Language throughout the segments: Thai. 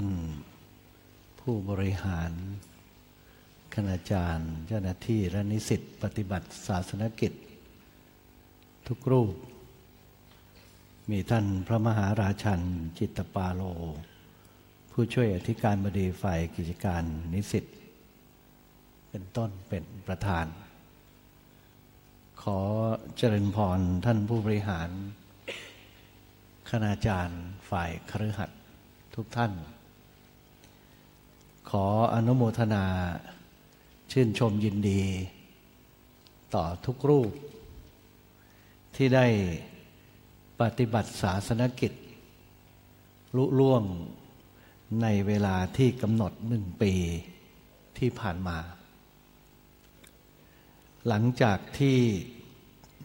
ท่านผู้บริหาร คณาจารย์ เจ้าหน้าที่และนิสิตปฏิบัติศาสนกิจ ทุกรูป มีท่านพระมหาราชันจิตตปาโล ผู้ช่วยอธิการบดีฝ่ายกิจการนิสิตเป็นต้นเป็นประธาน ขอเจริญพรท่านผู้บริหารคณาจารย์ฝ่ายครือขัดทุกท่าน ขออนุโมทนา ชื่นชมยินดี ต่อทุกรูป ที่ได้ปฏิบัติศาสนกิจลุล่วงในเวลาที่กำหนดหนึ่งปีที่ผ่านมา หลังจากที่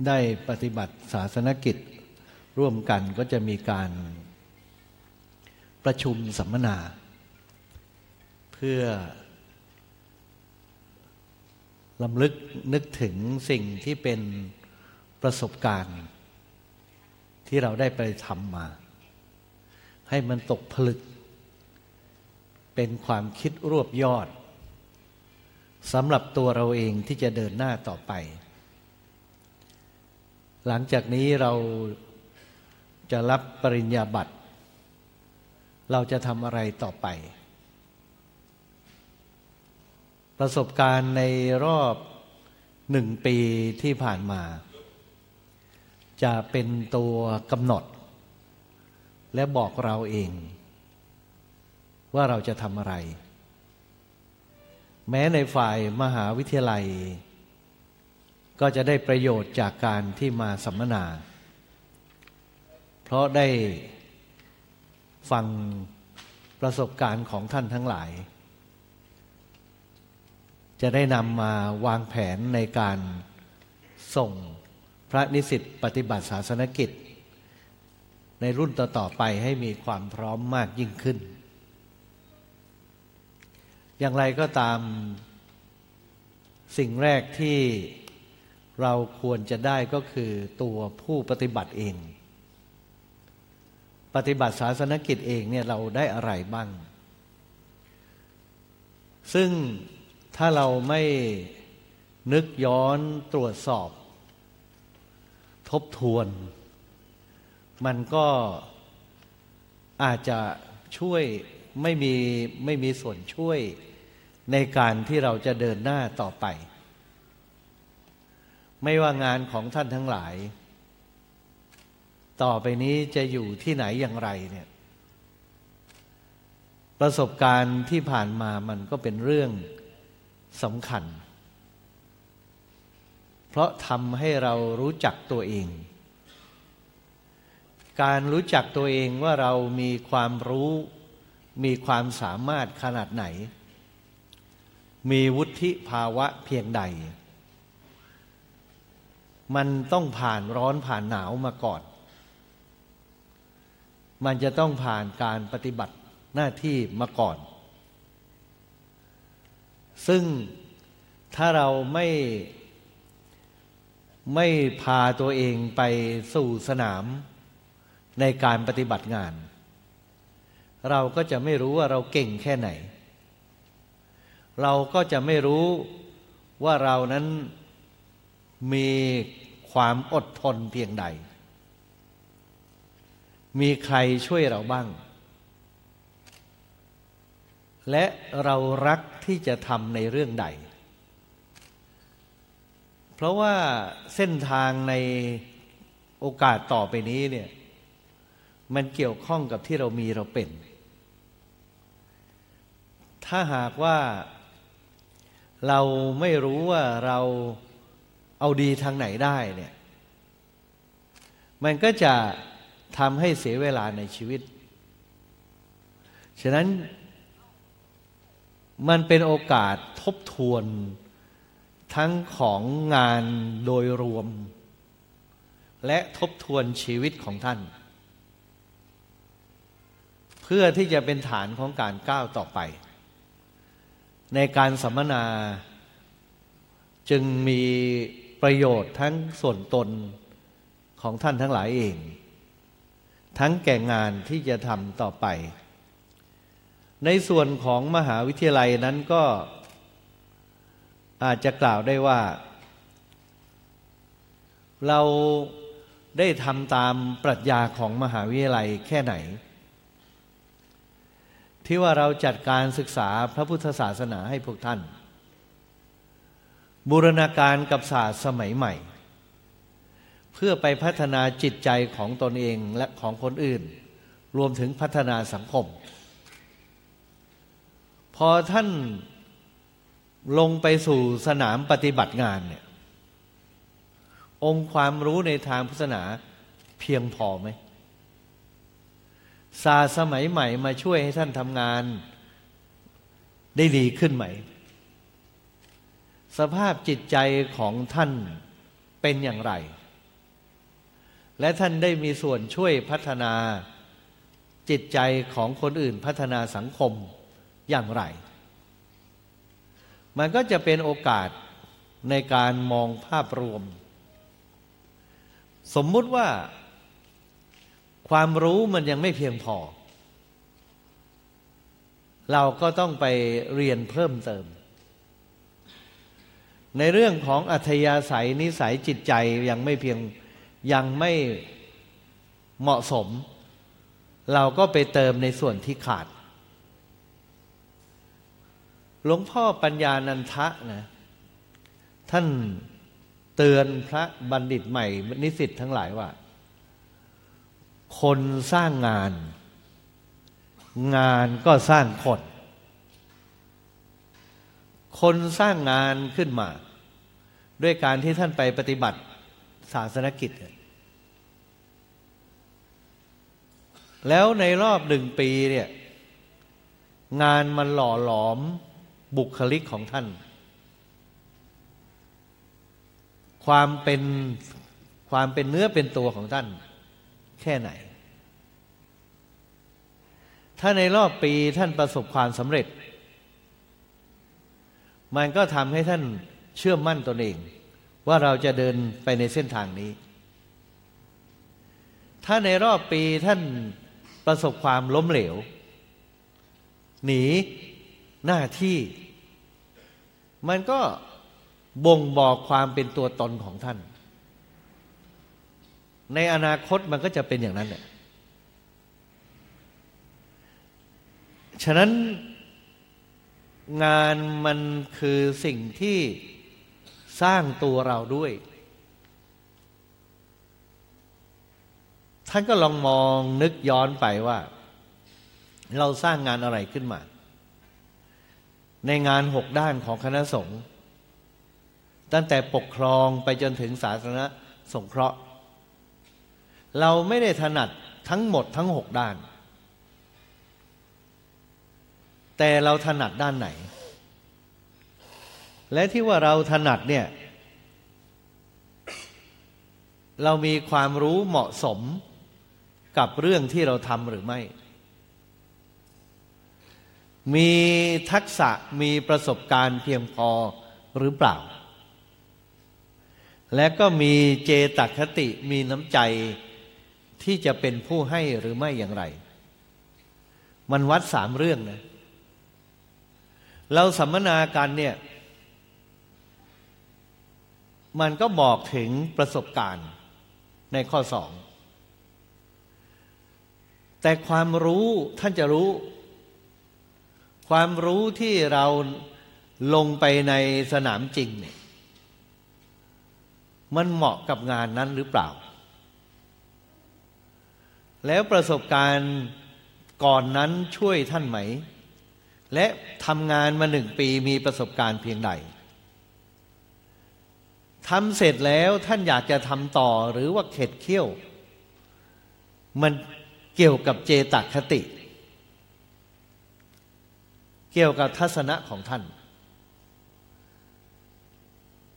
ได้ปฏิบัติศาสนกิจ ร่วมกันก็จะมีการประชุมสัมมนา พื่อลำลึกนึกถึงสิ่งที่เป็นประสบการณ์ ที่เราได้ไปทำมา ให้มันตกผลึก เป็นความคิดรวบยอดสำหรับตัวเราเองที่จะเดินหน้าต่อไป หลังจากนี้เราจะรับปริญญาบัตร เราจะทำอะไรต่อไป ประสบการณ์ในรอบหนึ่งปีที่ผ่านมา จะเป็นตัวกำหนด และบอกเราเอง ว่าเราจะทำอะไร แม้ในฝ่ายมหาวิทยาลัย ก็จะได้ประโยชน์จากการที่มาสัมมนา เพราะได้ฟังประสบการณ์ของท่านทั้งหลาย จะได้นำมาวางแผนในการส่งพระนิสิตปฏิบัติศาสนกิจ ในรุ่นต่อๆไปให้มีความพร้อมมากยิ่งขึ้น อย่างไรก็ตามสิ่งแรกที่เราควรจะได้ก็คือตัวผู้ปฏิบัติเอง ปฏิบัติศาสนกิจเองเนี่ยเราได้อะไรบ้าง ซึ่ง ถ้าเราไม่นึกย้อนตรวจสอบ ทบทวน มันก็อาจจะช่วยไม่มีไม่มีส่วนช่วยในการที่เราจะเดินหน้าต่อไป ไม่ว่างานของท่านทั้งหลาย ต่อไปนี้จะอยู่ที่ไหนอย่างไรเนี่ย ประสบการณ์ที่ผ่านมามันก็เป็นเรื่อง สำคัญ เพราะทำให้เรารู้จักตัวเอง การรู้จักตัวเองว่าเรามีความรู้ มีความสามารถขนาดไหน มีวุฒิภาวะเพียงใด มันต้องผ่านร้อนผ่านหนาวมาก่อน มันจะต้องผ่านการปฏิบัติหน้าที่มาก่อน ซึ่งถ้าเราไม่ไม่พาตัวเองไปสู่สนามในการปฏิบัติงาน เราก็จะไม่รู้ว่าเราเก่งแค่ไหน เราก็จะไม่รู้ว่าเรานั้นมีความอดทนเพียงใด มีใครช่วยเราบ้าง และเรารัก ที่จะทำในเรื่องใด เพราะว่าเส้นทางในโอกาสต่อไปนี้เนี่ยมันเกี่ยวข้องกับที่เรามีเราเป็น ถ้าหากว่าเราไม่รู้ว่าเราเอาดีทางไหนได้เนี่ย มันก็จะทำให้เสียเวลาในชีวิต ฉะนั้น มันเป็นโอกาสทบทวนทั้งของงานโดยรวม และทบทวนชีวิตของท่าน เพื่อที่จะเป็นฐานของการก้าวต่อไป ในการสัมมนาจึงมีประโยชน์ทั้งส่วนตนของท่านทั้งหลายเอง ทั้งแก่งานที่จะทำต่อไป ในส่วนของมหาวิทยาลัยนั้นก็อาจจะกล่าวได้ว่า เราได้ทำตามปรัชญาของมหาวิทยาลัยแค่ไหน ที่ว่าเราจัดการศึกษาพระพุทธศาสนาให้พวกท่าน บูรณาการกับศาสตร์สมัยใหม่ เพื่อไปพัฒนาจิตใจของตนเองและของคนอื่น รวมถึงพัฒนาสังคม พอท่านลงไปสู่สนามปฏิบัติงานเนี่ย องค์ความรู้ในทางพุทธศาสนาเพียงพอไหมศาสตร์สมัยใหม่มาช่วยให้ท่านทำงานได้ดีขึ้นไหม สภาพจิตใจของท่านเป็นอย่างไร และท่านได้มีส่วนช่วยพัฒนาจิตใจของคนอื่นพัฒนาสังคม อย่างไร มันก็จะเป็นโอกาสในการมองภาพรวม สมมุติว่า ความรู้มันยังไม่เพียงพอ เราก็ต้องไปเรียนเพิ่มเติม ในเรื่องของอัธยาศัยนิสัยจิตใจยังไม่เพียงยังไม่เหมาะสม เราก็ไปเติมในส่วนที่ขาด หลวงพ่อปัญญานันทะนะท่านเตือนพระบัณฑิตใหม่ นิสิตทั้งหลายว่า คนสร้างงาน งานก็สร้างคน คนสร้างงานขึ้นมา ด้วยการที่ท่านไปปฏิบัติศาสนกิจ แล้วในรอบหนึ่งปีเนี่ย งานมันหล่อหลอม บุคลิกของท่าน ความเป็นความเป็นเนื้อเป็นตัวของท่าน แค่ไหน ถ้าในรอบปีท่านประสบความสำเร็จ มันก็ทำให้ท่านเชื่อมั่นตนเอง ว่าเราจะเดินไปในเส้นทางนี้ ถ้าในรอบปีท่านประสบความล้มเหลว หนีหน้าที่ มันก็บ่งบอกความเป็นตัวตนของท่าน ในอนาคตมันก็จะเป็นอย่างนั้นแหละฉะนั้นงานมันคือสิ่งที่สร้างตัวเราด้วย ท่านก็ลองมองนึกย้อนไปว่า เราสร้างงานอะไรขึ้นมา ในงานหกด้านของคณะสงฆ์ตั้งแต่ปกครองไปจนถึงสาธารณสงเคราะห์ เราไม่ได้ถนัดทั้งหมดทั้งหกด้าน แต่เราถนัดด้านไหน และที่ว่าเราถนัดเนี่ย เรามีความรู้เหมาะสมกับเรื่องที่เราทำหรือไม่ มีทักษะมีประสบการณ์เพียงพอหรือเปล่า และก็มีเจตคติมีน้ำใจที่จะเป็นผู้ให้หรือไม่อย่างไร มันวัดสามเรื่องนะ เราสัมมนากันเนี่ย มันก็บอกถึงประสบการณ์ในข้อสอง แต่ความรู้ท่านจะรู้ ความรู้ที่เราลงไปในสนามจริงเนี่ยมันเหมาะกับงานนั้นหรือเปล่า แล้วประสบการณ์ก่อนนั้นช่วยท่านไหม และทำงานมาหนึ่งปีมีประสบการณ์เพียงใดทำเสร็จแล้วท่านอยากจะทำต่อหรือว่าเข็ดเขี้ยว มันเกี่ยวกับเจตคติ เกี่ยวกับทัศนะของท่าน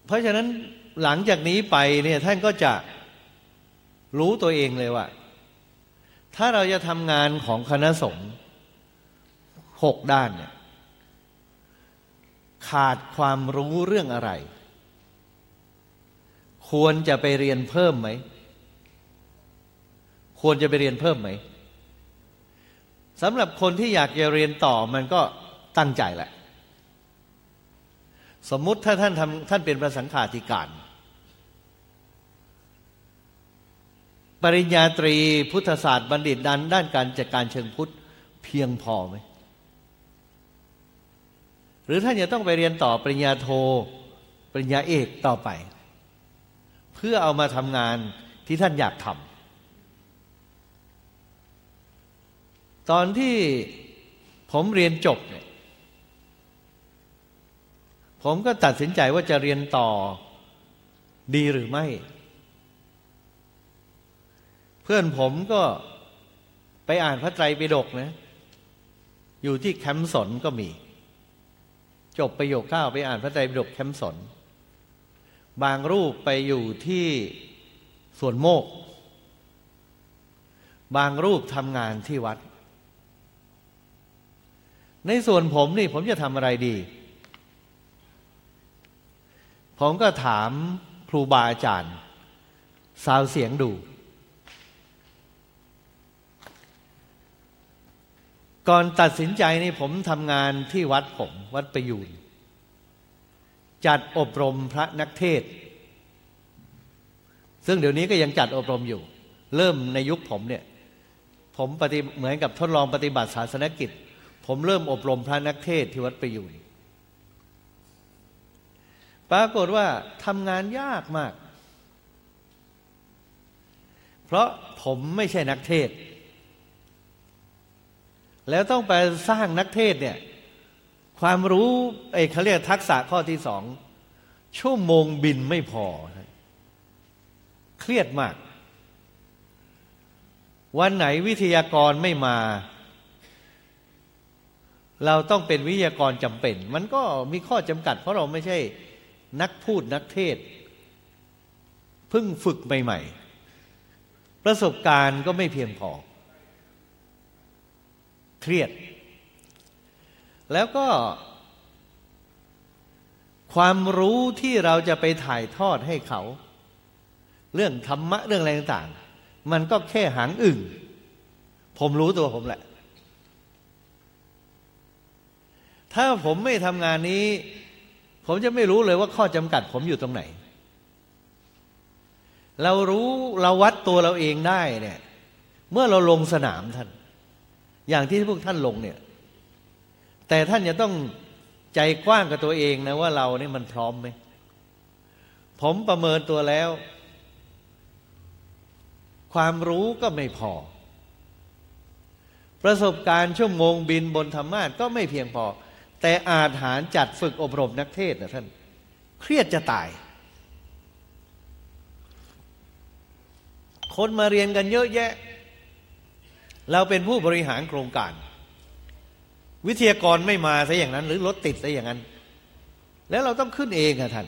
เพราะฉะนั้นหลังจากนี้ไปเนี่ยท่านก็จะรู้ตัวเองเลยว่า ถ้าเราจะทำงานของคณะสงฆ์หกด้านเนี่ยขาดความรู้เรื่องอะไร ควรจะไปเรียนเพิ่มไหม ควรจะไปเรียนเพิ่มไหมสำหรับคนที่อยากจะเรียนต่อมันก็ ตั้งใจแหละ สมมุติถ้าท่านทำท่านเป็นพระสังฆาธิการ ปริญญาตรีพุทธศาสตร์บัณฑิตดันด้านการจัดการเชิงพุทธเพียงพอไหมหรือท่านจะต้องไปเรียนต่อปริญญาโท ปริญญาเอกต่อไป เพื่อเอามาทำงานที่ท่านอยากทำตอนที่ผมเรียนจบเนี่ย ผมก็ตัดสินใจว่าจะเรียนต่อดีหรือไม่ เพื่อนผมก็ไปอ่านพระไตรปิฎกนะ อยู่ที่แคมป์สนก็มี จบประโยคเก้าไปอ่านพระไตรปิฎกแคมป์สน บางรูปไปอยู่ที่สวนโมก บางรูปทำงานที่วัด ในส่วนผมนี่ผมจะทำอะไรดี ผมก็ถามครูบาอาจารย์ สาวเสียงดู ก่อนตัดสินใจนี่ผมทำงานที่วัดผมวัดประยูนจัดอบรมพระนักเทศ ซึ่งเดี๋ยวนี้ก็ยังจัดอบรมอยู่ เริ่มในยุคผมเนี่ย ผมปฏิเหมือนกับทดลองปฏิบัติศาสนกิจ ผมเริ่มอบรมพระนักเทศที่วัดประยูน ปรากฏว่าทำงานยากมาก เพราะผมไม่ใช่นักเทศ แล้วต้องไปสร้างนักเทศเนี่ย ความรู้ไอ้เขาเรียกทักษะข้อที่สอง ชั่วโมงบินไม่พอ เครียดมาก วันไหนวิทยากรไม่มา เราต้องเป็นวิทยากรจำเป็น มันก็มีข้อจำกัด เพราะเราไม่ใช่ นักพูดนักเทศเพิ่งฝึกใหม่ๆ ประสบการณ์ก็ไม่เพียงพอ เครียด แล้วก็ ความรู้ที่เราจะไปถ่ายทอดให้เขา เรื่องธรรมะ เรื่องอะไรต่างๆ มันก็แค่หางอึ่ง ผมรู้ตัวผมแหละ ถ้าผมไม่ทำงานนี้ ผมจะไม่รู้เลยว่าข้อจำกัดผมอยู่ตรงไหน เรารู้เราวัดตัวเราเองได้เนี่ย เมื่อเราลงสนามท่าน อย่างที่พวกท่านลงเนี่ย แต่ท่านจะต้องใจกว้างกับตัวเองนะว่าเราเนี่ยมันพร้อมไหม ผมประเมินตัวแล้ว ความรู้ก็ไม่พอ ประสบการณ์ชั่วโมงบินบนธรรมาทก็ไม่เพียงพอ แต่อาหารจัดฝึกอบรมนักเทศนะท่าน เครียดจะตาย คนมาเรียนกันเยอะแยะ เราเป็นผู้บริหารโครงการ วิทยากรไม่มาซะอย่างนั้น หรือรถติดซะอย่างนั้น แล้วเราต้องขึ้นเองอะท่าน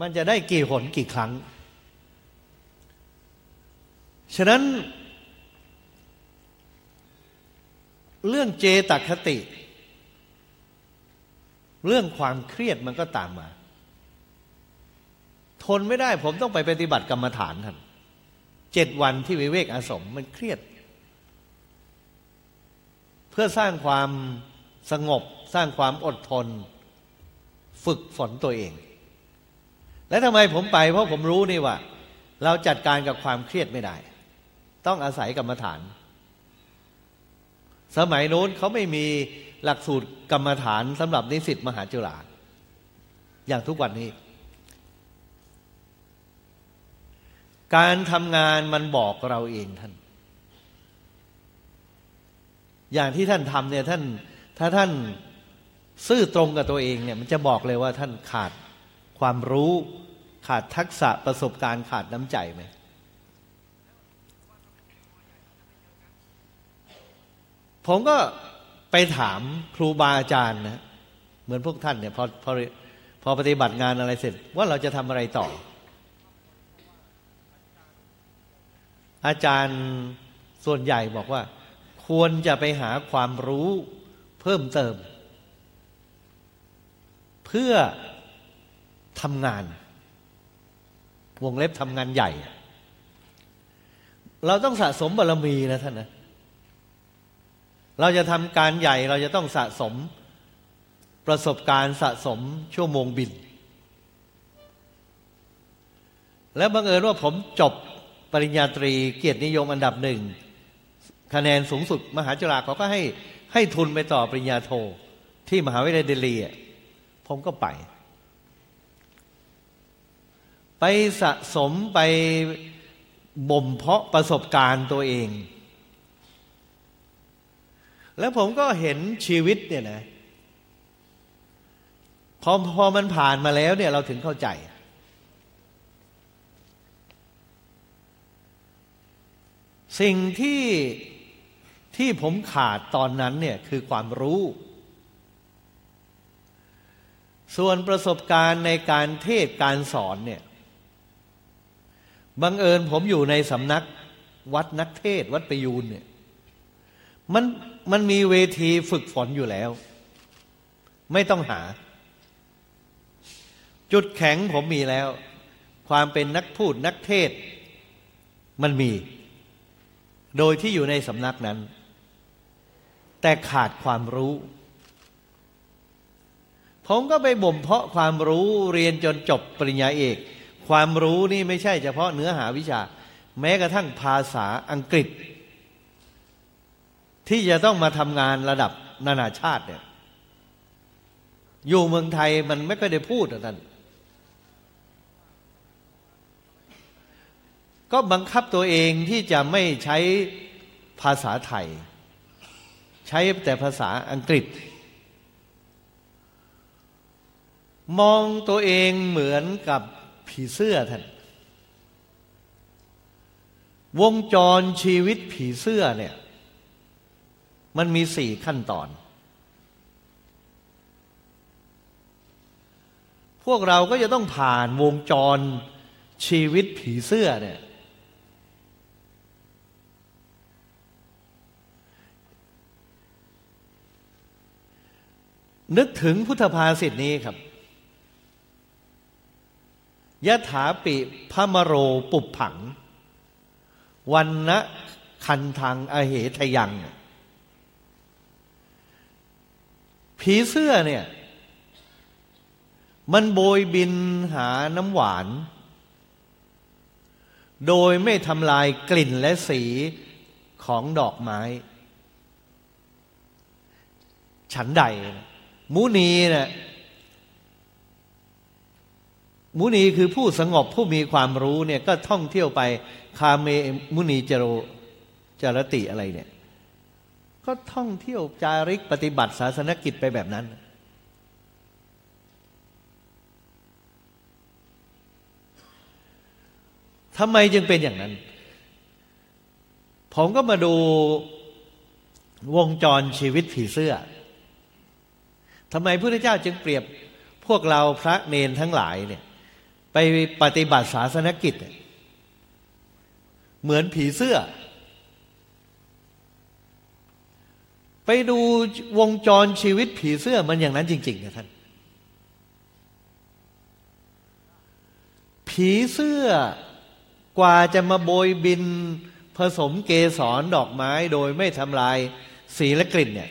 มันจะได้กี่หนกี่ครั้ง ฉะนั้น เรื่องเจตคติ เรื่องความเครียดมันก็ตามมา ทนไม่ได้ผมต้องไปปฏิบัติกรรมฐานท่านเจ็ดวันที่วิเวกอาสมมันเครียด เพื่อสร้างความสงบ สร้างความอดทน ฝึกฝนตัวเอง และทำไมผมไป เพราะผมรู้นี่ว่า เราจัดการกับความเครียดไม่ได้ ต้องอาศัยกรรมฐาน สมัยโน้นเขาไม่มีหลักสูตรกรรมฐานสำหรับนิสิตมหาจุฬาอย่างทุกวันนี้ การทำงานมันบอกเราเองท่าน อย่างที่ท่านทำเนี่ยท่าน ถ้าท่านซื่อตรงกับตัวเองเนี่ย มันจะบอกเลยว่าท่านขาดความรู้ ขาดทักษะประสบการณ์ขาดน้ำใจไหม ผมก็ไปถามครูบาอาจารย์นะเหมือนพวกท่านเนี่ยพอพอพอปฏิบัติงานอะไรเสร็จ ว่าเราจะทำอะไรต่อ อาจารย์ส่วนใหญ่บอกว่า ควรจะไปหาความรู้เพิ่มเติม เพื่อทำงาน วงเล็บทำงานใหญ่ เราต้องสะสมบารรมีนะท่านนะ เราจะทำการใหญ่เราจะต้องสะสมประสบการณ์สะสมชั่วโมงบิน และบังเอิญว่าผมจบปริญญาตรีเกียรตินิยมอันดับหนึ่ง คะแนนสูงสุดมหาจุฬาเขาก็ให้ให้ทุนไปต่อปริญญาโท ที่มหาวิทยาลัยเดลีผมก็ไป ไปสะสมไปบ่มเพาะประสบการณ์ตัวเอง แล้วผมก็เห็นชีวิตเนี่ยนะพอพอมันผ่านมาแล้วเนี่ยเราถึงเข้าใจ สิ่งที่ที่ผมขาดตอนนั้นเนี่ยคือความรู้ ส่วนประสบการณ์ในการเทศการสอนเนี่ยบังเอิญผมอยู่ในสำนักวัดนักเทศวัดประยูนเนี่ยมัน มันมีเวทีฝึกฝนอยู่แล้ว ไม่ต้องหา จุดแข็งผมมีแล้ว ความเป็นนักพูดนักเทศ มันมี โดยที่อยู่ในสำนักนั้น แต่ขาดความรู้ ผมก็ไปบ่มเพาะความรู้เรียนจนจบปริญญาเอก ความรู้นี่ไม่ใช่เฉพาะเนื้อหาวิชา แม้กระทั่งภาษาอังกฤษ ที่จะต้องมาทำงานระดับนานาชาติเนี่ยอยู่เมืองไทยมันไม่ค่อยได้พูดท่านก็บังคับตัวเองที่จะไม่ใช้ภาษาไทย ใช้แต่ภาษาอังกฤษ มองตัวเองเหมือนกับผีเสื้อท่านวงจรชีวิตผีเสื้อเนี่ย มันมีสี่ขั้นตอน พวกเราก็จะต้องผ่านวงจรชีวิตผีเสื้อเนี่ยนึกถึงพุทธภาษิตนี้ครับยะถาปิพมโรปุบผัง วันนะคันทางอเหทยัง ผีเสื้อเนี่ย มันโบยบินหาน้ำหวาน โดยไม่ทำลายกลิ่นและสีของดอกไม้ ฉันใด มุนีเนะี่ยมุนีคือผู้สงบผู้มีความรู้เนี่ยก็ท่องเที่ยวไปคาเมมุนีจโรจารติอะไรเนี่ย ก็ท่องเที่ยวจาริกปฏิบัติศาสนกิจไปแบบนั้น ทำไมจึงเป็นอย่างนั้น ผมก็มาดูวงจรชีวิตผีเสื้อ ทำไมพระเจ้าจึงเปรียบพวกเราพระเนนทั้งหลายเนี่ย ไปปฏิบัติศาสนกิจ เหมือนผีเสื้อ ไปดูวงจรชีวิตผีเสื้อมันอย่างนั้นจริงๆนะท่าน ผีเสื้อกว่าจะมาโบยบิน ผสมเกสรดอกไม้โดยไม่ทำลายสีและกลิ่นเนี่ย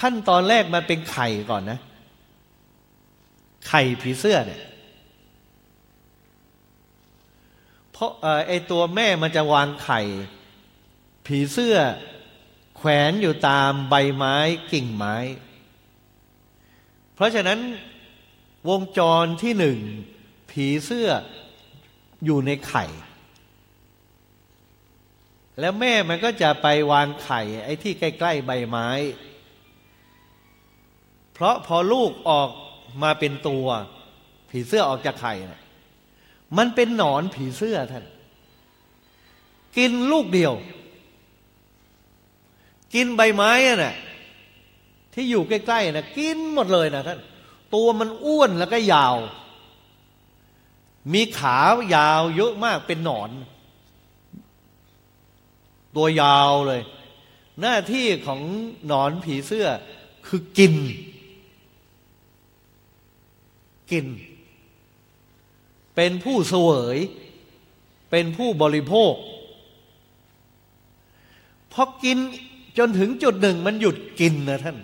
ขั้นตอนแรกมันเป็นไข่ก่อนนะ ไข่ผีเสื้อเนี่ยเพราะไอตัวแม่มันจะวางไข่ ผีเสื้อ แขวนอยู่ตามใบไม้กิ่งไม้ เพราะฉะนั้นวงจรที่หนึ่ง ผีเสื้ออยู่ในไข่ แล้วแม่มันก็จะไปวางไข่ ไอ้ที่ใกล้ ๆ ใบไม้ เพราะพอลูกออกมาเป็นตัว ผีเสื้อออกจากไข่นะมันเป็นหนอนผีเสื้อท่าน กินลูกเดียว กินใบไม้อะนะ่ะที่อยู่ใกล้ๆนะกินหมดเลยนะท่านตัวมันอ้วนแล้วก็ยาว มีขายาวเยอะมากเป็นหนอน ตัวยาวเลย หน้าที่ของหนอนผีเสื้อคือกิน กิน เป็นผู้เสวย เป็นผู้บริโภคพอกิน จนถึงจุดหนึ่งมันหยุดกินนะท่าน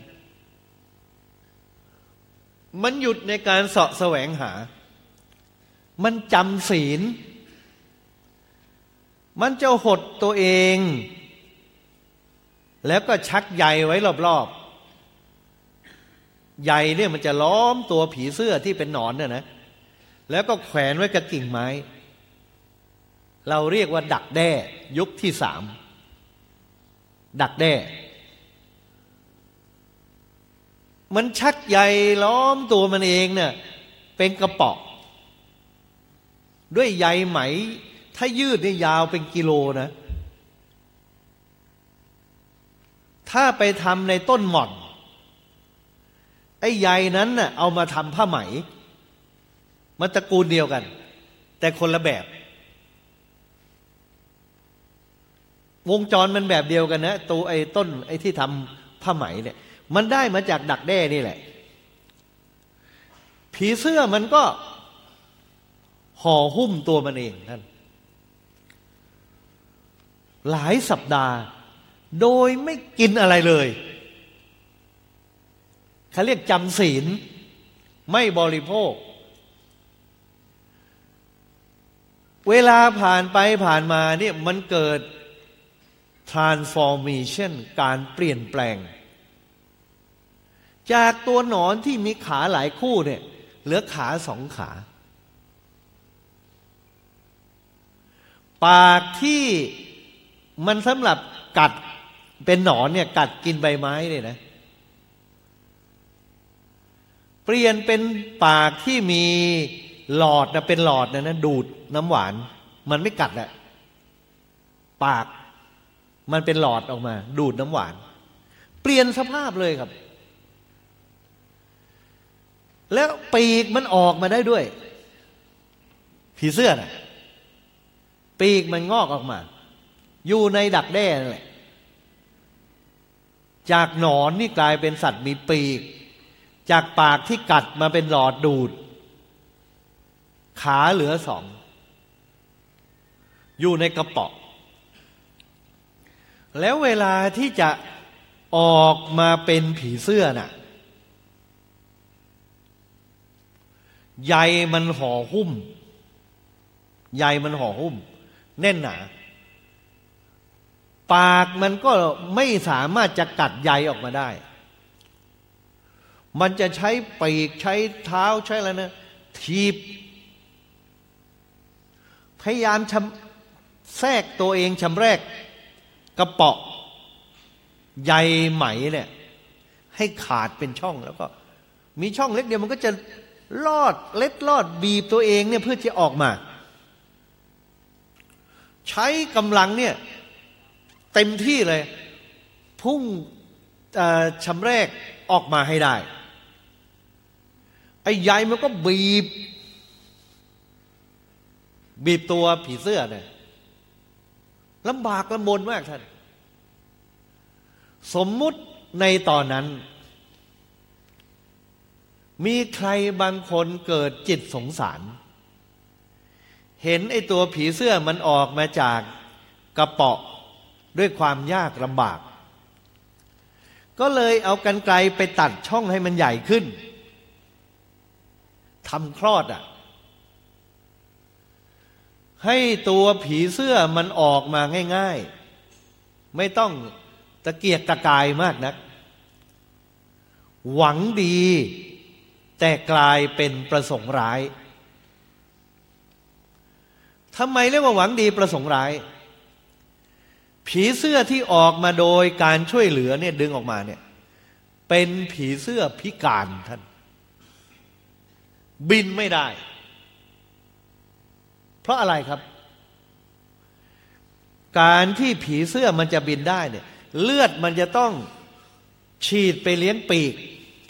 มันหยุดในการเสาะแสวงหา มันจำศีล มันจะหดตัวเอง แล้วก็ชักใยไว้รอบๆ ใยเนี่ยมันจะล้อมตัวผีเสื้อที่เป็นหนอนเนี่ยนะ แล้วก็แขวนไว้กับกิ่งไม้ เราเรียกว่าดักแด้ยุคที่สาม ดักแด้ มันชักใยล้อมตัวมันเองเนี่ยเป็นกระป๋องด้วยใยไหม ถ้ายืดนี่ยาวเป็นกิโลนะ ถ้าไปทำในต้นหม่อน ไอ้ใยนั้นน่ะเอามาทำผ้าไหม มันตระกูลเดียวกัน แต่คนละแบบ วงจรมันแบบเดียวกันนะตัวไอ้ต้นไอ้ที่ทำผ้าไหมเนี่ย มันได้มาจากดักแด้นี่แหละ ผีเสื้อมันก็ห่อหุ้มตัวมันเองท่านหลายสัปดาห์ โดยไม่กินอะไรเลยเขาเรียกจำศีล ไม่บริโภค เวลาผ่านไปผ่านมาเนี่ยมันเกิด transformation การเปลี่ยนแปลง จากตัวหนอนที่มีขาหลายคู่เนี่ยเหลือขาสองขา ปากที่มันสำหรับกัดเป็นหนอนเนี่ยกัดกินใบไม้เนี่ยนะ เปลี่ยนเป็นปากที่มีหลอดนะเป็นหลอดนะนะดูดน้ำหวาน มันไม่กัดอะปาก มันเป็นหลอดออกมา ดูดน้ำหวาน เปลี่ยนสภาพเลยครับ แล้วปีกมันออกมาได้ด้วย ผีเสื้อนะปีกมันงอกออกมา อยู่ในดักแด้นั่นแหละ จากหนอนนี่กลายเป็นสัตว์มีปีก จากปากที่กัดมาเป็นหลอดดูด ขาเหลือสอง อยู่ในกระป๋อง แล้วเวลาที่จะออกมาเป็นผีเสื้อน่ะใยมันห่อหุ้มใยมันห่อหุ้ม แน่นหนา ปากมันก็ไม่สามารถจะกัดใยออกมาได้ มันจะใช้ปีกใช้เท้าใช้อะไรนะทีบ พยายามชำแทรกตัวเองชำแรก กระเปาะใยไหมเนี่ยให้ขาดเป็นช่องแล้วก็ มีช่องเล็กเดียวมันก็จะลอดเล็ดลอดบีบตัวเองเนี่ยเพื่อจะออกมา ใช้กำลังเนี่ยเต็มที่เลย พุ่งชำแรกออกมาให้ได้ไอ้ใยมันก็บีบ บีบตัวผีเสื้อเนี่ย ลำบากลำบนมากท่าน สมมุติในตอนนั้น มีใครบางคนเกิดจิตสงสาร เห็นไอตัวผีเสื้อมันออกมาจากกระเปาะด้วยความยากลำบาก ก็เลยเอากันไกลไปตัดช่องให้มันใหญ่ขึ้นทำคลอดอะ ให้ตัวผีเสื้อมันออกมาง่าย ๆ ไม่ต้องตะเกียกตะกายมากนัก หวังดี แต่กลายเป็นประสงค์ร้ายทำไมเรียกว่าหวังดีประสงค์ร้าย ผีเสื้อที่ออกมาโดยการช่วยเหลือเนี่ยดึงออกมาเนี่ย เป็นผีเสื้อพิการท่าน บินไม่ได้ เพราะอะไรครับ การที่ผีเสื้อมันจะบินได้เนี่ย เลือดมันจะต้องฉีดไปเลี้ยงปีก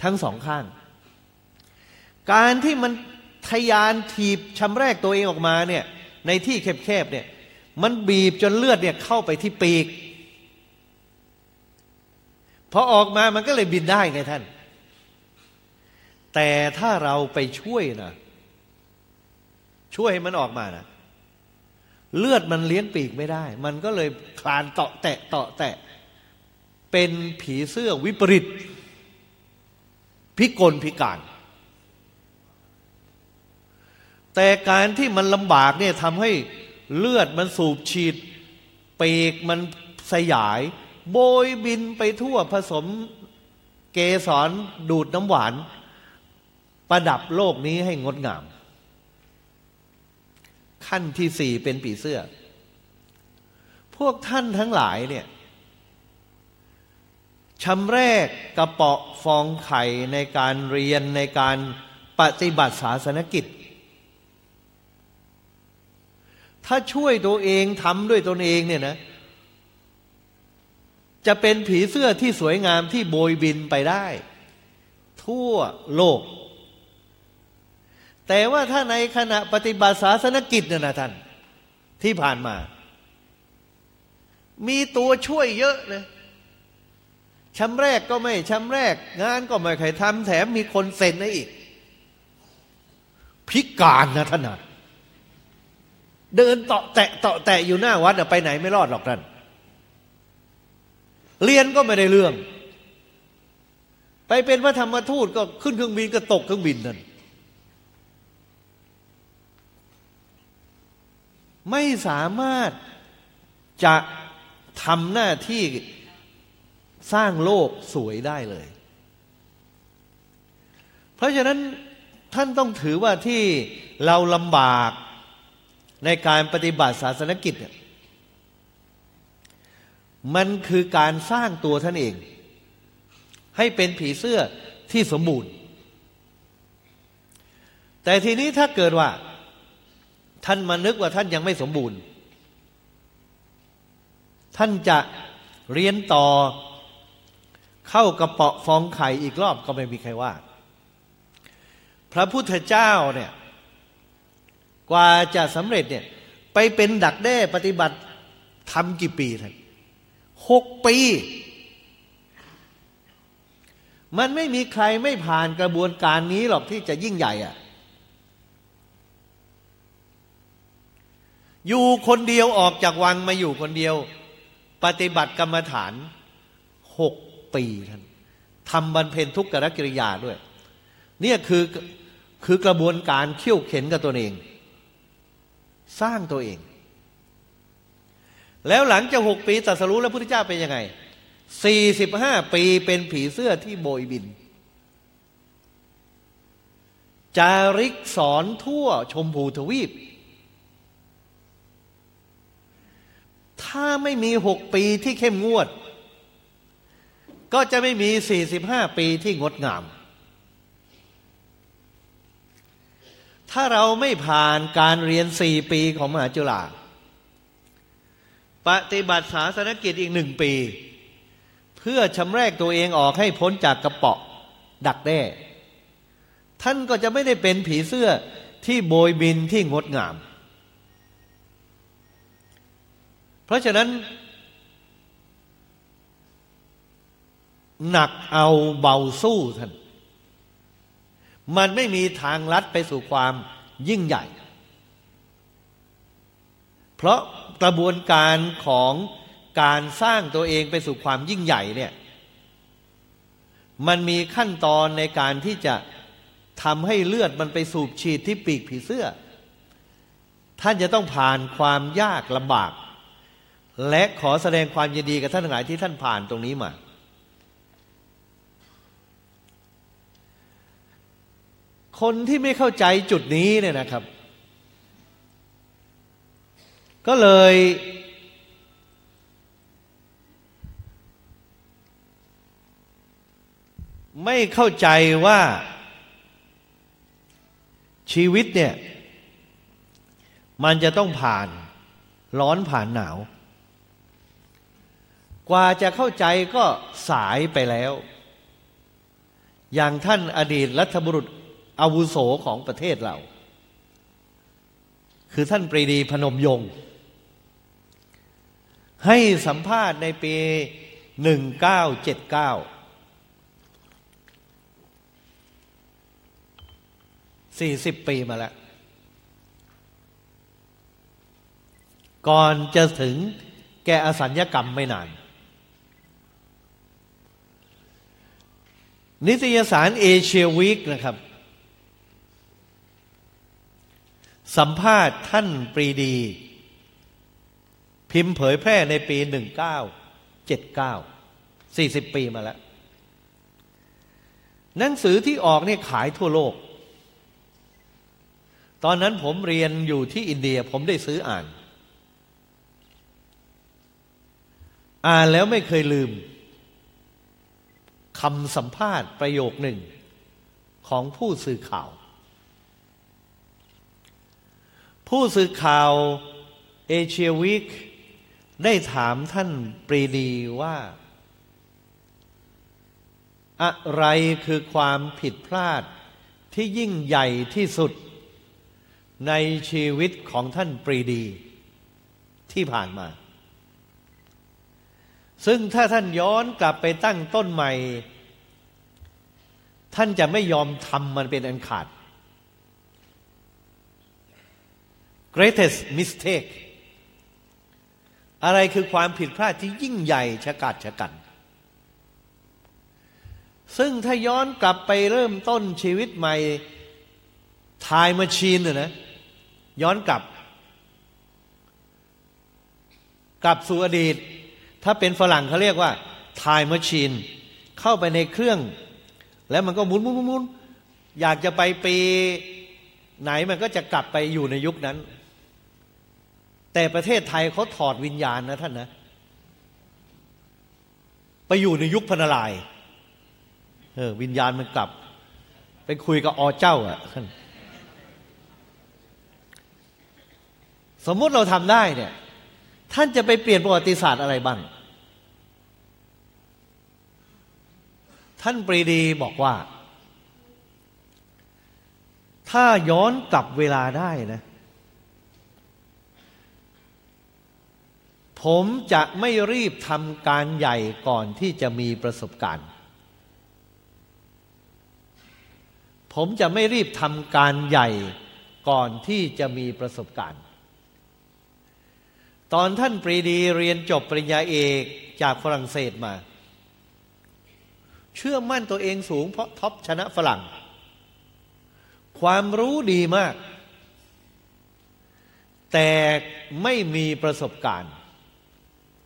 ทั้งสองข้าง การที่มันทยานถีบชำแรกตัวเองออกมาเนี่ย ในที่แคบๆเนี่ย มันบีบจนเลือดเนี่ยเข้าไปที่ปีกพอออกมามันก็เลยบินได้ไงท่าน แต่ถ้าเราไปช่วยนะ ช่วยให้มันออกมานะเลือดมันเลี้ยงปีกไม่ได้ มันก็เลยคลานเตาะแตะเตาะแตะ เป็นผีเสื้อวิปริต พิกลพิการ แต่การที่มันลำบากเนี่ยทำให้เลือดมันสูบฉีดปีกมันสยาย โบยบินไปทั่วผสมเกสรดูดน้ำหวาน ประดับโลกนี้ให้งดงาม ขั้นที่สี่เป็นปีเสื้อ พวกท่านทั้งหลายเนี่ยชำแรกกระเปาะฟองไข่ในการเรียนในการปฏิบัติศาสนกิจ ถ้าช่วยตัวเองทำด้วยตนเองเนี่ยนะจะเป็นผีเสื้อที่สวยงามที่โบยบินไปได้ ทั่วโลก แต่ว่าถ้าในขณะปฏิบัติศาสนกิจเนี่ยนะท่าน ที่ผ่านมา มีตัวช่วยเยอะนะชำแรกก็ไม่ชำแรก งานก็ไม่ใครทำแถมมีคนเซ็นให้อีก พิการนะท่านนะเดินเตาะแตะเตาะแตะอยู่หน้าวัดไปไหนไม่รอดหรอกท่าน เรียนก็ไม่ได้เรื่อง ไปเป็นพระธรรมทูตก็ขึ้นเครื่องบินก็ตกเครื่องบินนั่น ไม่สามารถจะทำหน้าที่สร้างโลกสวยได้เลย เพราะฉะนั้นท่านต้องถือว่าที่เราลำบากในการปฏิบัติศาสนกิจเนี่ยมันคือการสร้างตัวท่านเอง ให้เป็นผีเสื้อที่สมบูรณ์ แต่ทีนี้ถ้าเกิดว่า ท่านมานึกว่าท่านยังไม่สมบูรณ์ ท่านจะเรียนต่อเข้ากระเปาะฟองไข่อีกรอบก็ไม่มีใครว่า พระพุทธเจ้าเนี่ยกว่าจะสำเร็จเนี่ยไปเป็นดักแด้ปฏิบัติทำกี่ปีท่านหกปี มันไม่มีใครไม่ผ่านกระบวนการนี้หรอกที่จะยิ่งใหญ่อะ อยู่คนเดียวออกจากวังมาอยู่คนเดียว ปฏิบัติกรรมฐานหกปีท่านทำบรรเพนทุกขกิริยาด้วย เนี่ยคือคือกระบวนการเขี่ยวเข็นกับตัวเอง สร้างตัวเอง แล้วหลังจากหกปีตัสรู้แล้วพุทธเจ้าเป็นยังไงสี่สิบห้าปีเป็นผีเสื้อที่โบยบิน จาริกสอนทั่วชมพูทวีป ถ้าไม่มีหกปีที่เข้มงวด ก็จะไม่มีสี่สิบห้าปีที่งดงาม ถ้าเราไม่ผ่านการเรียนสี่ปีของมหาจุฬาปฏิบัติศาสนกิจอีกหนึ่งปี เพื่อชำแรกตัวเองออกให้พ้นจากกระเปาะดักแด้ ท่านก็จะไม่ได้เป็นผีเสื้อที่โบยบินที่งดงาม เพราะฉะนั้น หนักเอาเบาสู้ท่าน มันไม่มีทางลัดไปสู่ความยิ่งใหญ่ เพราะกระบวนการของการสร้างตัวเองไปสู่ความยิ่งใหญ่เนี่ย มันมีขั้นตอนในการที่จะทำให้เลือดมันไปสูบฉีดที่ปีกผีเสื้อ ท่านจะต้องผ่านความยากลำบาก และขอแสดงความยินดีกับท่านทั้งหลายที่ท่านผ่านตรงนี้มา คนที่ไม่เข้าใจจุดนี้เนี่ยนะครับ ก็เลย ไม่เข้าใจว่าชีวิตเนี่ย มันจะต้องผ่านร้อนผ่านหนาว กว่าจะเข้าใจก็สายไปแล้ว อย่างท่านอดีตรัฐบุรุษอาวุโสของประเทศเรา คือท่านปรีดีพนมยงค์ให้สัมภาษณ์ในปีหนึ่งเก้าเจ็ดเก้าสี่สิบปีมาแล้ว ก่อนจะถึงแกอสัญญกรรมไม่นาน นิตยสารเอเชียวีคนะครับ สัมภาษณ์ท่านปรีดี พิมพ์เผยแพร่ในปี 1979 40 ปีมาแล้วหนังสือที่ออกเนี่ยขายทั่วโลก ตอนนั้นผมเรียนอยู่ที่อินเดียผมได้ซื้ออ่าน อ่านแล้วไม่เคยลืม คำสัมภาษณ์ประโยคหนึ่งของผู้สื่อข่าว ผู้สื่อข่าวเอเชียวิกได้ถามท่านปรีดีว่า อะไรคือความผิดพลาดที่ยิ่งใหญ่ที่สุด ในชีวิตของท่านปรีดีที่ผ่านมา ซึ่งถ้าท่านย้อนกลับไปตั้งต้นใหม่ ท่านจะไม่ยอมทำมันเป็นอันขาด greatest mistake อะไรคือความผิดพลาดที่ยิ่งใหญ่ชะกัดชะกัน ซึ่งถ้าย้อนกลับไปเริ่มต้นชีวิตใหม่ทายมาชีนนะย้อนกลับ กลับสู่อดีต ถ้าเป็นฝรั่งเขาเรียกว่าทายมาชีนเข้าไปในเครื่อง แล้วมันก็หมุนหมุนหมุนอยากจะไปปีไหนมันก็จะกลับไปอยู่ในยุคนั้น แต่ประเทศไทยเขาถอดวิญญาณนะท่านนะ ไปอยู่ในยุคพนารายเออวิญญาณมันกลับ ไปคุยกับอเจ้า อะท่านสมมุติเราทำได้เนี่ย ท่านจะไปเปลี่ยนประวัติศาสตร์อะไรบ้าง ท่านปรีดีบอกว่า ถ้าย้อนกลับเวลาได้นะ ผมจะไม่รีบทำการใหญ่ก่อนที่จะมีประสบการณ์ ผมจะไม่รีบทำการใหญ่ก่อนที่จะมีประสบการณ์ ตอนท่านปรีดีเรียนจบปริญญาเอกจากฝรั่งเศสมา เชื่อมั่นตัวเองสูงเพราะท็อปชนะฝรั่ง ความรู้ดีมาก แต่ไม่มีประสบการณ์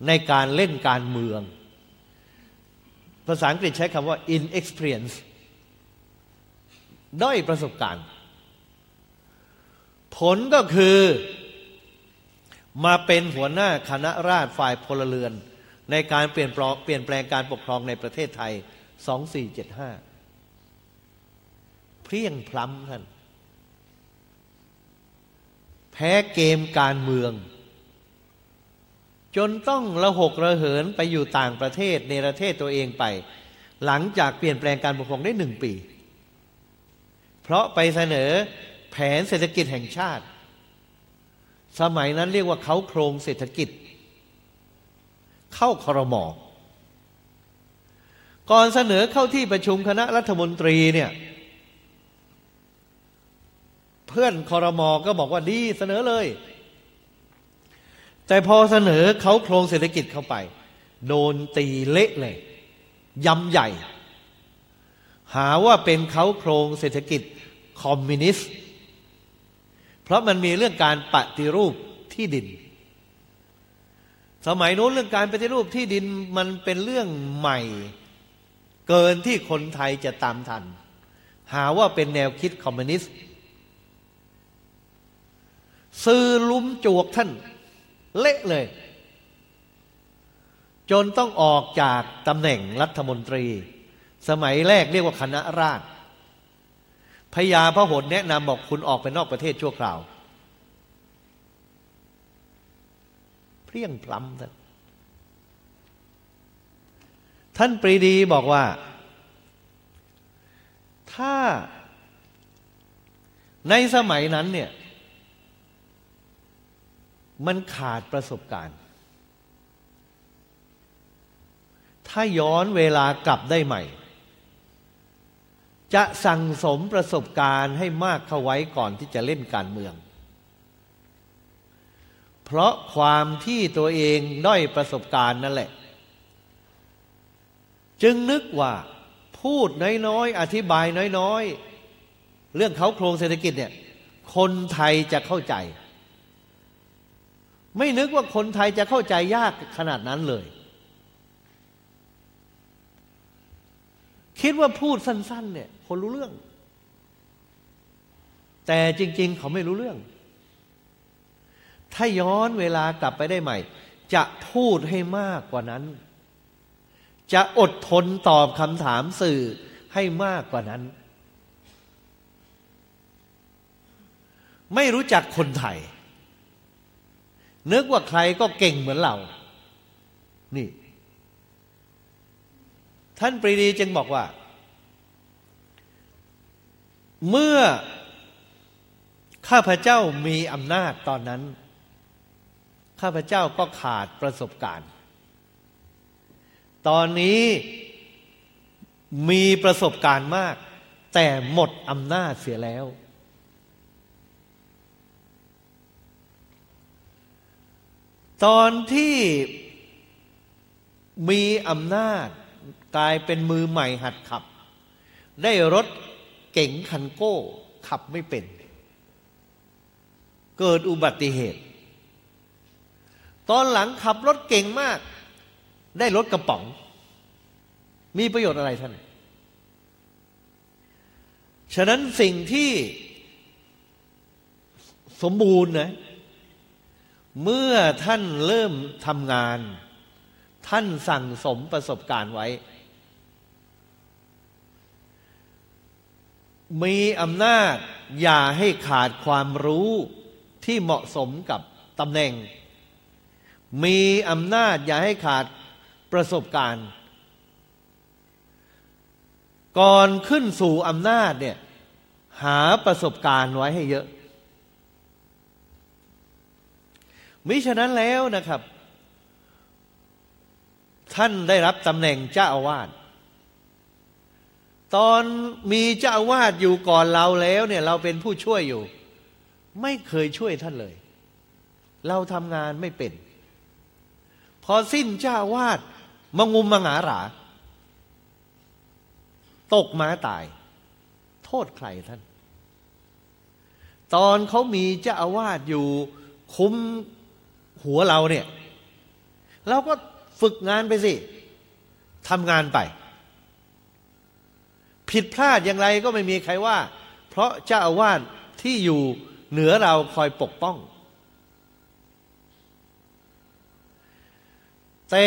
ในการเล่นการเมือง ภาษาอังกฤษใช้คำว่า inexperience ด้อยประสบการณ์ ผลก็คือมาเป็นหัวหน้าคณะราษฎรฝ่ายพลเรือน ในการเปลี่ยนเปลี่ยนแปลงการปกครองในประเทศไทย 2475เพียงพล้ำท่าน แพ้เกมการเมือง จนต้องระหกระเหินไปอยู่ต่างประเทศในประเทศตัวเองไป หลังจากเปลี่ยนแปลงการปกครองได้หนึ่งปี เพราะไปเสนอแผนเศรษฐกิจแห่งชาติ สมัยนั้นเรียกว่าเขาโครงเศรษฐกิจ เข้าครมอ ก่อนเสนอเข้าที่ประชุมคณะรัฐมนตรีเนี่ยเพื่อนคอรมอก็บอกว่าดีเสนอเลย แต่พอเสนอเขาโครงเศรษฐกิจเข้าไป โดนตีเละเลยยำใหญ่ หาว่าเป็นเขาโครงเศรษฐกิจคอมมิวนิสต์ เพราะมันมีเรื่องการปฏิรูปที่ดิน สมัยโน้นเรื่องการปฏิรูปที่ดินมันเป็นเรื่องใหม่ เกินที่คนไทยจะตามทัน หาว่าเป็นแนวคิดคอมมิวนิสต์ซื้อลุ้มจวกท่าน เละเลย จนต้องออกจากตำแหน่งรัฐมนตรี สมัยแรกเรียกว่าคณะราษฎรพญาพระหนแนะนำบอกคุณออกไปนอกประเทศชั่วคราว เพียงพล้ำท่าน ท่านปรีดีบอกว่า ถ้าในสมัยนั้นเนี่ย มันขาดประสบการณ์ ถ้าย้อนเวลากลับได้ใหม่ จะสั่งสมประสบการณ์ให้มากเข้าไว้ก่อนที่จะเล่นการเมือง เพราะความที่ตัวเองด้อยประสบการณ์นั่นแหละ จึงนึกว่าพูดน้อยๆ อธิบายน้อยๆ เรื่องเขาโครงเศรษฐกิจเนี่ย คนไทยจะเข้าใจ ไม่นึกว่าคนไทยจะเข้าใจยากขนาดนั้นเลย คิดว่าพูดสั้น ๆ เนี่ย คนรู้เรื่อง แต่จริง ๆ เขาไม่รู้เรื่อง ถ้าย้อนเวลากลับไปได้ใหม่ จะพูดให้มากกว่านั้น จะอดทนตอบคำถามสื่อให้มากกว่านั้น ไม่รู้จักคนไทย นึกว่าใครก็เก่งเหมือนเรา นี่ ท่านปรีดีจึงบอกว่า เมื่อข้าพเจ้ามีอำนาจตอนนั้น ข้าพเจ้าก็ขาดประสบการณ์ ตอนนี้มีประสบการณ์มาก แต่หมดอำนาจเสียแล้ว ตอนที่มีอำนาจกลายเป็นมือใหม่หัดขับ ได้รถเก๋งคันโก้ขับไม่เป็น เกิดอุบัติเหตุ ตอนหลังขับรถเก่งมาก ได้รถกระป๋อง มีประโยชน์อะไรท่าน ฉะนั้นสิ่งที่สมบูรณ์นะเมื่อท่านเริ่มทำงาน ท่านสั่งสมประสบการณ์ไว้ มีอำนาจอย่าให้ขาดความรู้ที่เหมาะสมกับตำแหน่ง มีอำนาจอย่าให้ขาด ประสบการณ์ ก่อนขึ้นสู่อำนาจเนี่ยหาประสบการณ์ไว้ให้เยอะ มิฉะนั้นแล้วนะครับ ท่านได้รับตำแหน่งเจ้าอาวาสตอนมีเจ้าอาวาสอยู่ก่อนเราแล้วเนี่ยเราเป็นผู้ช่วยอยู่ ไม่เคยช่วยท่านเลย เราทำงานไม่เป็น พอสิ้นเจ้าอาวาส มางุมมังหารา ตกม้าตาย โทษใครท่าน ตอนเขามีเจ้าอาวาสอยู่คุ้มหัวเราเนี่ย เราก็ฝึกงานไปสิทำงานไป ผิดพลาดอย่างไรก็ไม่มีใครว่า เพราะเจ้าอาวาสที่อยู่เหนือเราคอยปกป้อง แต่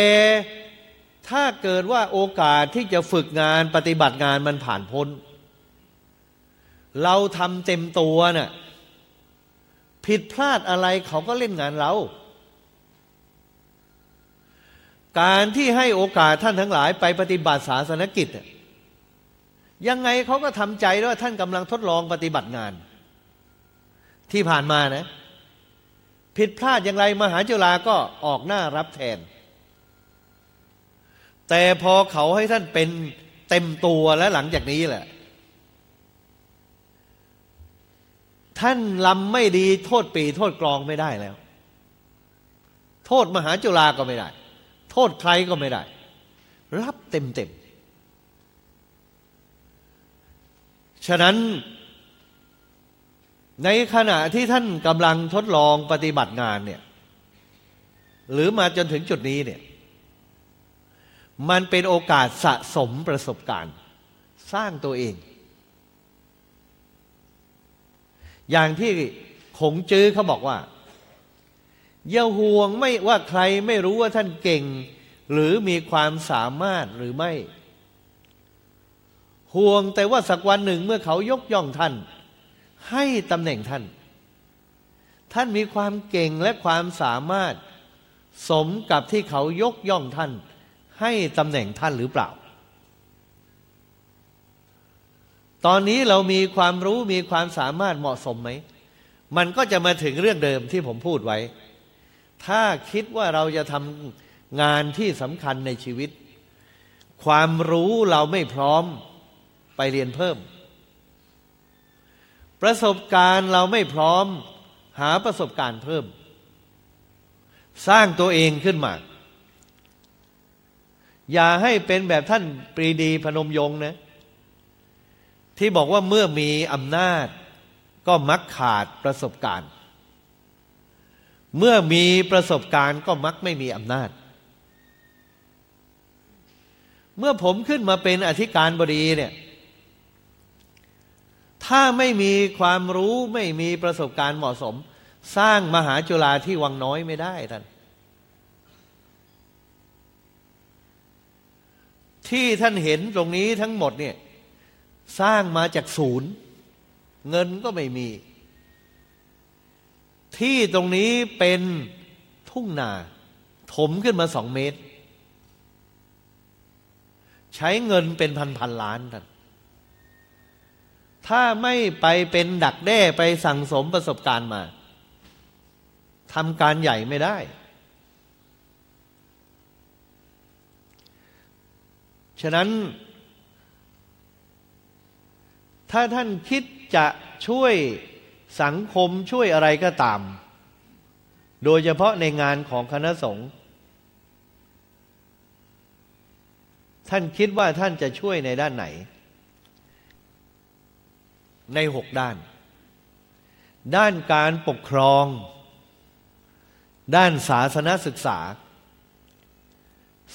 ถ้าเกิดว่าโอกาสที่จะฝึกงานปฏิบัติงานมันผ่านพ้น เราทำเต็มตัวเนะ่ะผิดพลาดอะไรเขาก็เล่นงานเรา การที่ให้โอกาสท่านทั้งหลายไปปฏิบัติศาสนกิจ ยังไงเขาก็ทำใจว่าท่านกำลังทดลองปฏิบัติงาน ที่ผ่านมานะ ผิดพลาดอย่างไรมหาจุฬาก็ออกหน้ารับแทน แต่พอเขาให้ท่านเป็นเต็มตัวแล้วหลังจากนี้แหละ ท่านลำไม่ดีโทษปีโทษกรองไม่ได้แล้ว โทษมหาจุฬาก็ไม่ได้ โทษใครก็ไม่ได้ รับเต็มเต็มฉะนั้นในขณะที่ท่านกำลังทดลองปฏิบัติงานเนี่ย หรือมาจนถึงจุดนี้เนี่ย มันเป็นโอกาสสะสมประสบการณ์ สร้างตัวเอง อย่างที่ขงจื้อเขาบอกว่าอย่าห่วงไม่ว่าใครไม่รู้ว่าท่านเก่ง หรือมีความสามารถหรือไม่ ห่วงแต่ว่าสักวันหนึ่งเมื่อเขายกย่องท่าน ให้ตำแหน่งท่าน ท่านมีความเก่งและความสามารถ สมกับที่เขายกย่องท่าน ให้ตำแหน่งท่านหรือเปล่า ตอนนี้เรามีความรู้มีความสามารถเหมาะสมไหม มันก็จะมาถึงเรื่องเดิมที่ผมพูดไว้ ถ้าคิดว่าเราจะทำงานที่สำคัญในชีวิต ความรู้เราไม่พร้อมไปเรียนเพิ่ม ประสบการณ์เราไม่พร้อมหาประสบการณ์เพิ่ม สร้างตัวเองขึ้นมา อย่าให้เป็นแบบท่านปรีดีพนมยงนะ ที่บอกว่าเมื่อมีอำนาจ ก็มักขาดประสบการณ์ เมื่อมีประสบการณ์ก็มักไม่มีอำนาจ เมื่อผมขึ้นมาเป็นอธิการบดีเนี่ย ถ้าไม่มีความรู้ไม่มีประสบการณ์เหมาะสม สร้างมหาจุฬาที่วังน้อยไม่ได้ท่าน ที่ท่านเห็นตรงนี้ทั้งหมดเนี่ยสร้างมาจากศูนย์ เงินก็ไม่มี ที่ตรงนี้เป็นทุ่งนา ถมขึ้นมาสองเมตร ใช้เงินเป็นพันพันล้านท่านถ้าไม่ไปเป็นดักแด้ไปสั่งสมประสบการณ์มาทำการใหญ่ไม่ได้ ฉะนั้น ถ้าท่านคิดจะช่วยสังคมช่วยอะไรก็ตาม โดยเฉพาะในงานของคณะสงฆ์ท่านคิดว่าท่านจะช่วยในด้านไหน ในหกด้าน ด้านการปกครอง ด้านศาสนศึกษา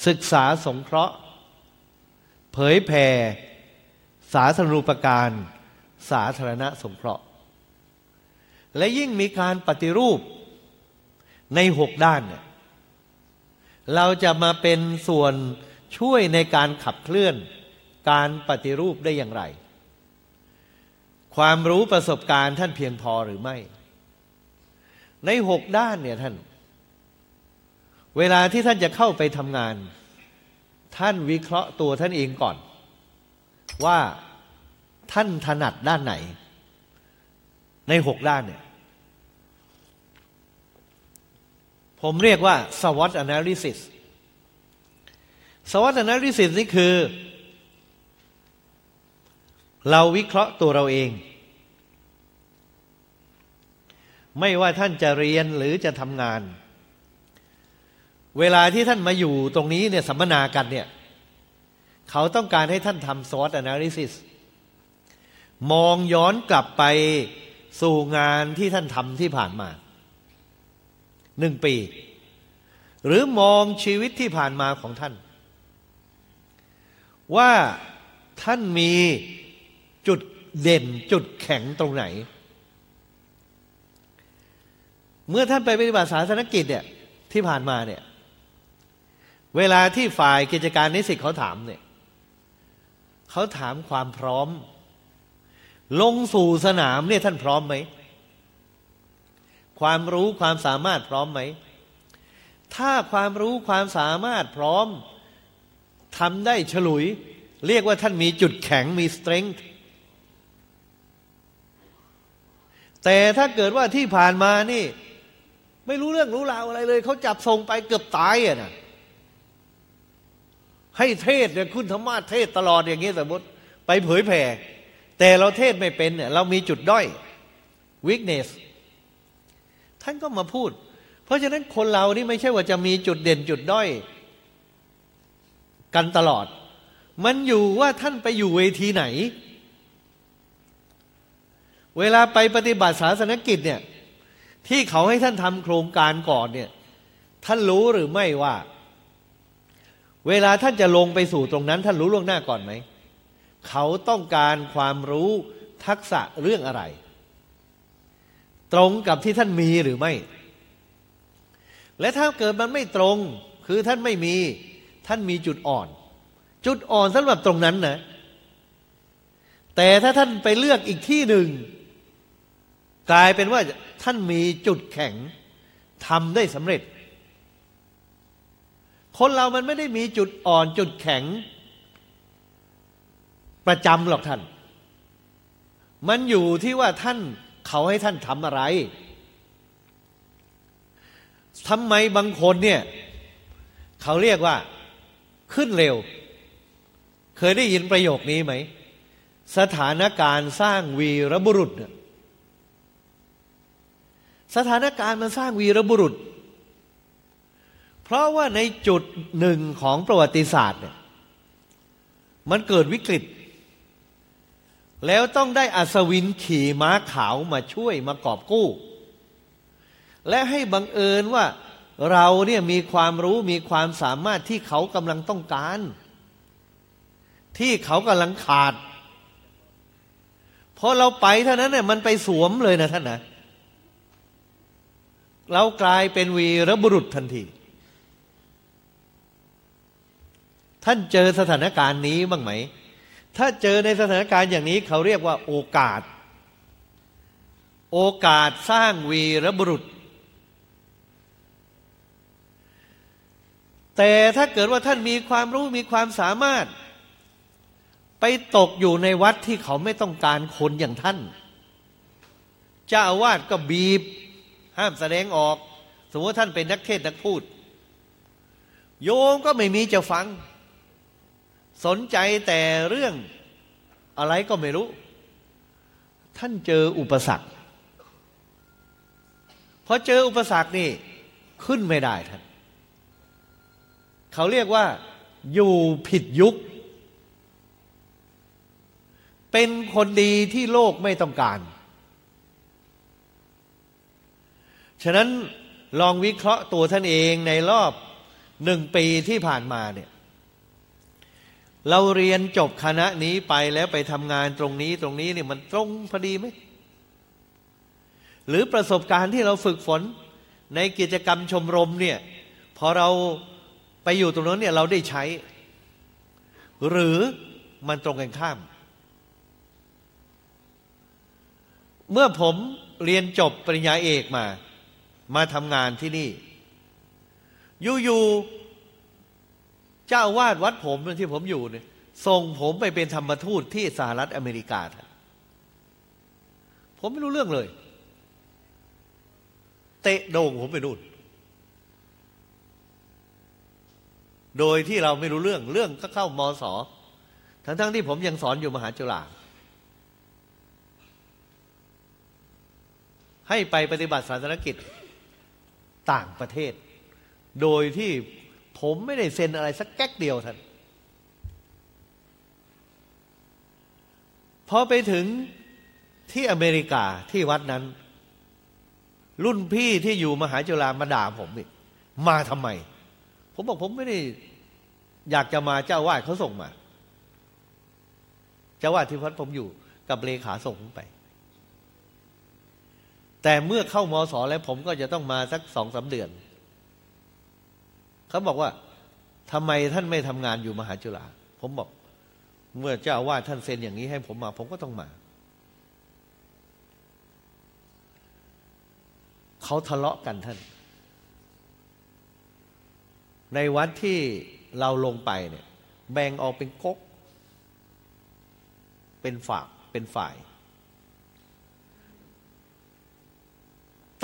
ศึกษาสงเคราะห์ เผยแผ่สาธารณูปการ สาธารณสงเคราะห์ และยิ่งมีการปฏิรูปในหกด้านเนี่ยเราจะมาเป็นส่วนช่วยในการขับเคลื่อนการปฏิรูปได้อย่างไร ความรู้ประสบการณ์ท่านเพียงพอหรือไม่ ในหกด้านเนี่ยท่าน เวลาที่ท่านจะเข้าไปทำงาน ท่านวิเคราะห์ตัวท่านเองก่อน ว่าท่านถนัดด้านไหน ในหกด้านเนี่ย ผมเรียกว่า SWOT analysis SWOT analysis นี่คือ เราวิเคราะห์ตัวเราเอง ไม่ว่าท่านจะเรียนหรือจะทำงาน เวลาที่ท่านมาอยู่ตรงนี้เนี่ยสัมมนากันเนี่ยเขาต้องการให้ท่านทำซอสแอนาลิซิสมองย้อนกลับไปสู่งานที่ท่านทำที่ผ่านมาหนึ่งปี หรือมองชีวิตที่ผ่านมาของท่าน ว่าท่านมีจุดเด่นจุดแข็งตรงไหน เมื่อท่านไปปฏิบัติศาสนกิจเนี่ยที่ผ่านมาเนี่ย เวลาที่ฝ่ายกิจการนิสิตเขาถามเนี่ยเขาถามความพร้อม ลงสู่สนามเนี่ยท่านพร้อมไหม ความรู้ความสามารถพร้อมไหม ถ้าความรู้ความสามารถพร้อมทำได้ฉลุย เรียกว่าท่านมีจุดแข็งมี strength แต่ถ้าเกิดว่าที่ผ่านมานี่ ไม่รู้เรื่องรู้ราวอะไรเลย เขาจับส่งไปเกือบตายอะนะ ให้เทศเนี่ยคุณธรรมาเทศตลอดอย่างนี้สมมติไปเผยแผ่แต่เราเทศไม่เป็นเนี่ยเรามีจุดด้อย weakness ท่านก็มาพูด เพราะฉะนั้นคนเรานี่ไม่ใช่ว่าจะมีจุดเด่นจุดด้อย กันตลอด มันอยู่ว่าท่านไปอยู่เวทีไหน เวลาไปปฏิบัติศาสนกิจเนี่ยที่เขาให้ท่านทำโครงการก่อนเนี่ย ท่านรู้หรือไม่ว่า เวลาท่านจะลงไปสู่ตรงนั้น ท่านรู้ล่วงหน้าก่อนไหม เขาต้องการความรู้ทักษะเรื่องอะไร ตรงกับที่ท่านมีหรือไม่ และถ้าเกิดมันไม่ตรง คือท่านไม่มีท่านมีจุดอ่อน จุดอ่อนสำหรับตรงนั้นนะ แต่ถ้าท่านไปเลือกอีกที่หนึ่ง กลายเป็นว่าท่านมีจุดแข็งทำได้สำเร็จ คนเรามันไม่ได้มีจุดอ่อนจุดแข็ง ประจำหรอกท่าน มันอยู่ที่ว่าท่านเขาให้ท่านทำอะไรทำไมบางคนเนี่ย เขาเรียกว่า ขึ้นเร็ว เคยได้ยินประโยคนี้ไหม สถานการณ์สร้างวีรบุรุษเนี่ยสถานการณ์มันสร้างวีรบุรุษ เพราะว่าในจุดหนึ่งของประวัติศาสตร์เนี่ยมันเกิดวิกฤต แล้วต้องได้อัศวินขี่ม้าขาวมาช่วยมากอบกู้ และให้บังเอิญว่าเราเนี่ยมีความรู้มีความสามารถที่เขากำลังต้องการ ที่เขากำลังขาดพอเราไปเท่านั้นเนี่ยมันไปสวมเลยนะท่านนะเรากลายเป็นวีรบุรุษทันที ท่านเจอสถานการณ์นี้บ้างไหม ถ้าเจอในสถานการณ์อย่างนี้เขาเรียกว่าโอกาส โอกาสสร้างวีรบุรุษ แต่ถ้าเกิดว่าท่านมีความรู้มีความสามารถ ไปตกอยู่ในวัดที่เขาไม่ต้องการคนอย่างท่านเจ้าอาวาสก็บีบ ห้ามแสดงออก สมมติท่านเป็นนักเทศนักพูด โยมก็ไม่มีจะฟัง สนใจแต่เรื่องอะไรก็ไม่รู้ ท่านเจออุปสรรคพอเจออุปสรรคนี่ขึ้นไม่ได้ท่านเขาเรียกว่า อยู่ผิดยุค เป็นคนดีที่โลกไม่ต้องการ ฉะนั้นลองวิเคราะห์ตัวท่านเองในรอบหนึ่งปีที่ผ่านมาเนี่ย เราเรียนจบคณะนี้ไปแล้วไปทำงานตรงนี้ตรงนี้เนี่ยมันตรงพอดีไหมหรือประสบการณ์ที่เราฝึกฝนในกิจกรรมชมรมเนี่ยพอเราไปอยู่ตรงนั้นเนี่ยเราได้ใช้ หรือมันตรงกันข้าม เมื่อผมเรียนจบปริญญาเอกมา มาทำงานที่นี่อยู่ๆ เจ้าวาดวัดผมที่ผมอยู่เนี่ยส่งผมไปเป็นธรรมทูตที่สหรัฐอเมริกา ผมไม่รู้เรื่องเลย เตะโด่งผมไปนู่น โดยที่เราไม่รู้เรื่อง เรื่องก็เข้ามอสอทั้งๆทที่ผมยังสอนอยู่มหาจุฬาให้ไปปฏิบัติศาสนกิจต่างประเทศ โดยที่ ผมไม่ได้เซ็นอะไรสักแก๊กเดียวท่านพอไปถึงที่อเมริกาที่วัดนั้น รุ่นพี่ที่อยู่มหาจุฬามาด่าผมอีกมาทำไม ผมบอกผมไม่ได้อยากจะมาเจ้าวาดเขาส่งมา เจ้าวาดที่วัดผมอยู่กับเลขาส่งผมไป แต่เมื่อเข้ามอสอแล้วผมก็จะต้องมาสักสองสาเดือน เขาบอกว่าทำไมท่านไม่ทำงานอยู่มหาจุฬาผมบอก เมื่อเจ้าว่าท่านเซ็นอย่างนี้ให้ผมมา ผมก็ต้องมาเขาทะเลาะกันท่าน ในวัดที่เราลงไปเนี่ย แบ่งออกเป็นก๊ก เป็นฝากเป็นฝ่าย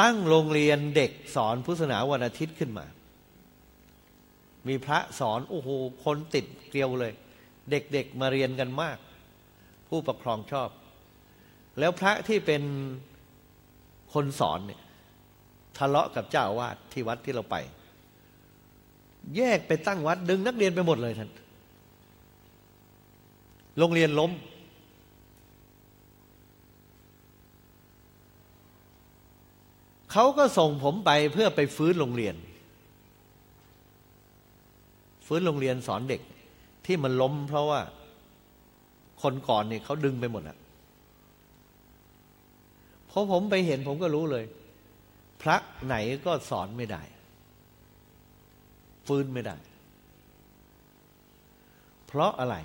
ตั้งโรงเรียนเด็กสอนพุทธศาสนาวันอาทิตย์ขึ้นมา มีพระสอนโอ้โหคนติดเกลียวเลย เด็กๆมาเรียนกันมาก ผู้ปกครองชอบ แล้วพระที่เป็นคนสอนเนี่ยทะเลาะกับเจ้าอาวาสที่วัดที่เราไป แยกไปตั้งวัดดึงนักเรียนไปหมดเลยท่านโรงเรียนล้ม เขาก็ส่งผมไปเพื่อไปฟื้นโรงเรียน ฟื้นโรงเรียนสอนเด็กที่มันล้มเพราะว่าคนก่อนเนี่ยเขาดึงไปหมดอะพอผมไปเห็นผมก็รู้เลย พระไหนก็สอนไม่ได้ ฟื้นไม่ได้ เพราะอะไร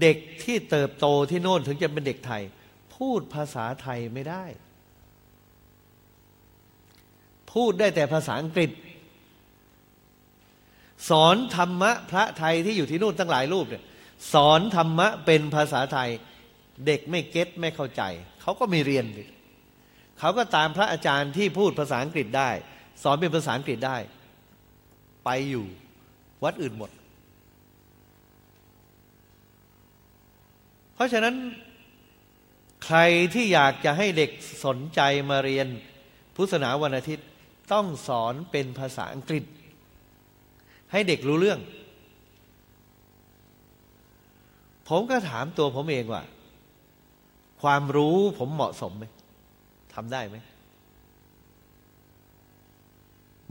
เด็กที่เติบโตที่โน่นถึงจะเป็นเด็กไทย พูดภาษาไทยไม่ได้ พูดได้แต่ภาษาอังกฤษ สอนธรรมะพระไทยที่อยู่ที่นู่นตั้งหลายรูปเนี่ยสอนธรรมะเป็นภาษาไทย เด็กไม่เก็ตไม่เข้าใจ เขาก็มีเรียนเขาก็ตามพระอาจารย์ที่พูดภาษาอังกฤษได้ สอนเป็นภาษาอังกฤษได้ ไปอยู่วัดอื่นหมด เพราะฉะนั้นใครที่อยากจะให้เด็กสนใจมาเรียนพุทธศาสนาวันอาทิตย์ ต้องสอนเป็นภาษาอังกฤษ ให้เด็กรู้เรื่อง ผมก็ถามตัวผมเองว่า ความรู้ผมเหมาะสมไหมทำได้ไหม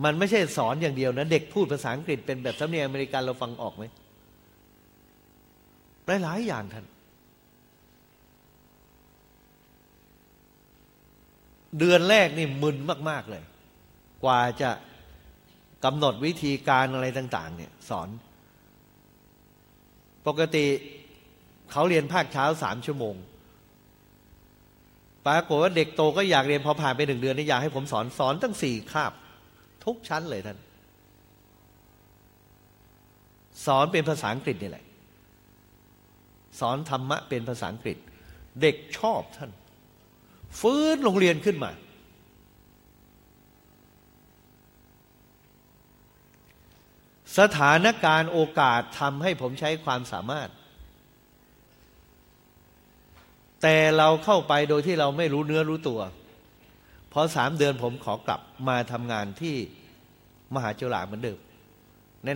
มันไม่ใช่สอนอย่างเดียวนะ เด็กพูดภาษาอังกฤษเป็นแบบสำเนียงอเมริกันเราฟังออกไหมหลายๆอย่างท่าน เดือนแรกนี่มึนมาก ๆ เลย กว่าจะ กำหนดวิธีการอะไรต่าง ๆ เนี่ย สอน ปกติเขาเรียนภาคเช้าสามชั่วโมงปรากฏว่าเด็กโตก็อยากเรียนพอผ่านไปหนึ่งเดือนนี่อยากให้ผมสอนสอนตั้งสี่คาบ ทุกชั้นเลยท่าน สอนเป็นภาษาอังกฤษนี่แหละ สอนธรรมะเป็นภาษาอังกฤษ เด็กชอบท่าน ฟื้นโรงเรียนขึ้นมา สถานการณ์โอกาสทำให้ผมใช้ความสามารถ แต่เราเข้าไปโดยที่เราไม่รู้เนื้อรู้ตัว พอสามเดือนผมขอกลับมาทำงานที่มหาจุฬาเหมือนเดิม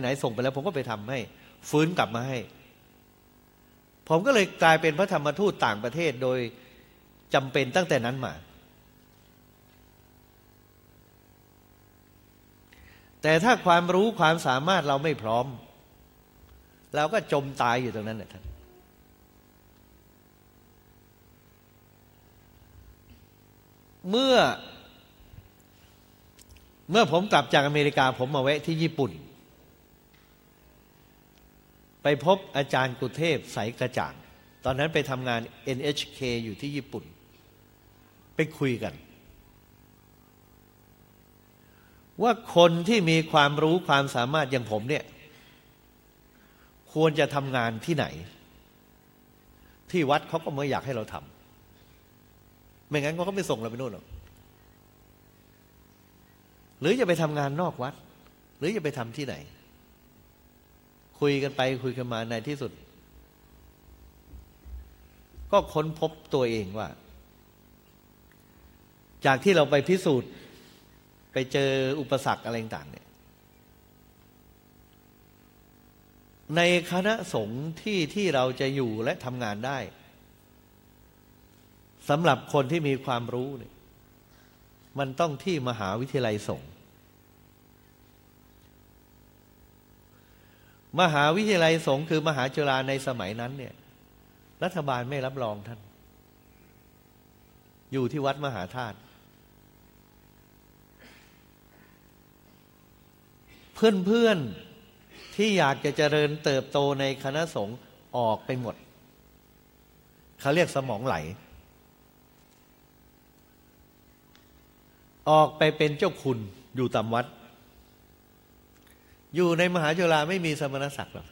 ไหนๆส่งไปแล้วผมก็ไปทำให้ ฟื้นกลับมาให้ ผมก็เลยกลายเป็นพระธรรมทูตต่างประเทศโดยจำเป็นตั้งแต่นั้นมา แต่ถ้าความรู้ความสามารถเราไม่พร้อม เราก็จมตายอยู่ตรงนั้นแหละท่านเมื่อ เมื่อผมกลับจากอเมริกา ผมมาแวะที่ญี่ปุ่น ไปพบอาจารย์กุเทพใสกระจ่าง ตอนนั้นไปทำงาน NHK อยู่ที่ญี่ปุ่น ไปคุยกัน ว่าคนที่มีความรู้ความสามารถอย่างผมเนี่ย ควรจะทำงานที่ไหน ที่วัดเขาก็ไม่อยากให้เราทำไม่งั้นเขาก็ไม่ส่งเราไปนู่นหรอกหรือจะไปทำงานนอกวัด หรือจะไปทำที่ไหน คุยกันไปคุยกันมาในที่สุด ก็ค้นพบตัวเองว่า จากที่เราไปพิสูจน์ ไปเจออุปสรรคอะไรต่างเนี่ยในคณะสงฆ์ที่ที่เราจะอยู่และทำงานได้สำหรับคนที่มีความรู้เนี่ยมันต้องที่มหาวิทยาลัยสงฆ์มหาวิทยาลัยสงฆ์คือมหาจุฬาในสมัยนั้นเนี่ย รัฐบาลไม่รับรองท่าน อยู่ที่วัดมหาธาตุ เพื่อนๆที่อยากจะเจริญเติบโตในคณะสงฆ์ออกไปหมด เขาเรียกสมองไหล ออกไปเป็นเจ้าคุณอยู่ตามวัด อยู่ในมหาจุฬาไม่มีสมณศักดิ์หรอก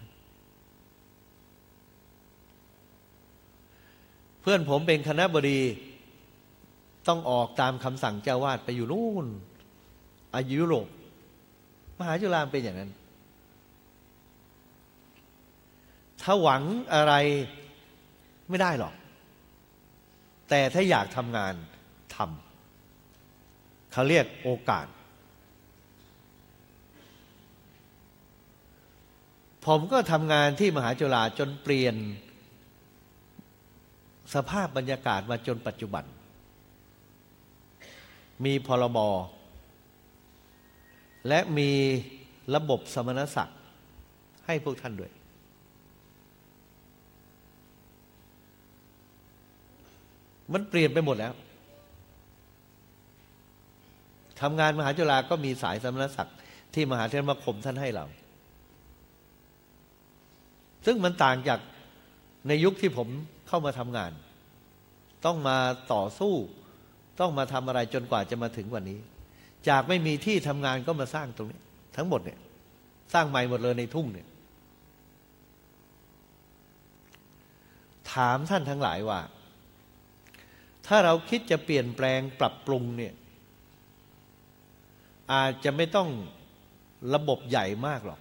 เพื่อนผมเป็นคณะบดีต้องออกตามคำสั่งเจ้าวาดไปอยู่นู่นอายุโรป มหาจุฬาเป็นอย่างนั้น ถ้าหวังอะไรไม่ได้หรอก แต่ถ้าอยากทำงานทำเขาเรียกโอกาส ผมก็ทำงานที่มหาจุฬาจนเปลี่ยน สภาพบรรยากาศมาจนปัจจุบัน มีพรบ และมีระบบสมณศักดิ์ให้พวกท่านด้วย มันเปลี่ยนไปหมดแล้วทำงานมหาจุฬาก็มีสายสมณศักดิ์ที่มหาเทรมคมท่านให้เรา ซึ่งมันต่างจากในยุคที่ผมเข้ามาทำงาน ต้องมาต่อสู้ ต้องมาทำอะไรจนกว่าจะมาถึงวันนี้ จากไม่มีที่ทำงานก็มาสร้างตรงนี้ ทั้งหมดเนี่ย สร้างใหม่หมดเลยในทุ่งเนี่ย ถามท่านทั้งหลายว่า ถ้าเราคิดจะเปลี่ยนแปลงปรับปรุงเนี่ย อาจจะไม่ต้องระบบใหญ่มากหรอก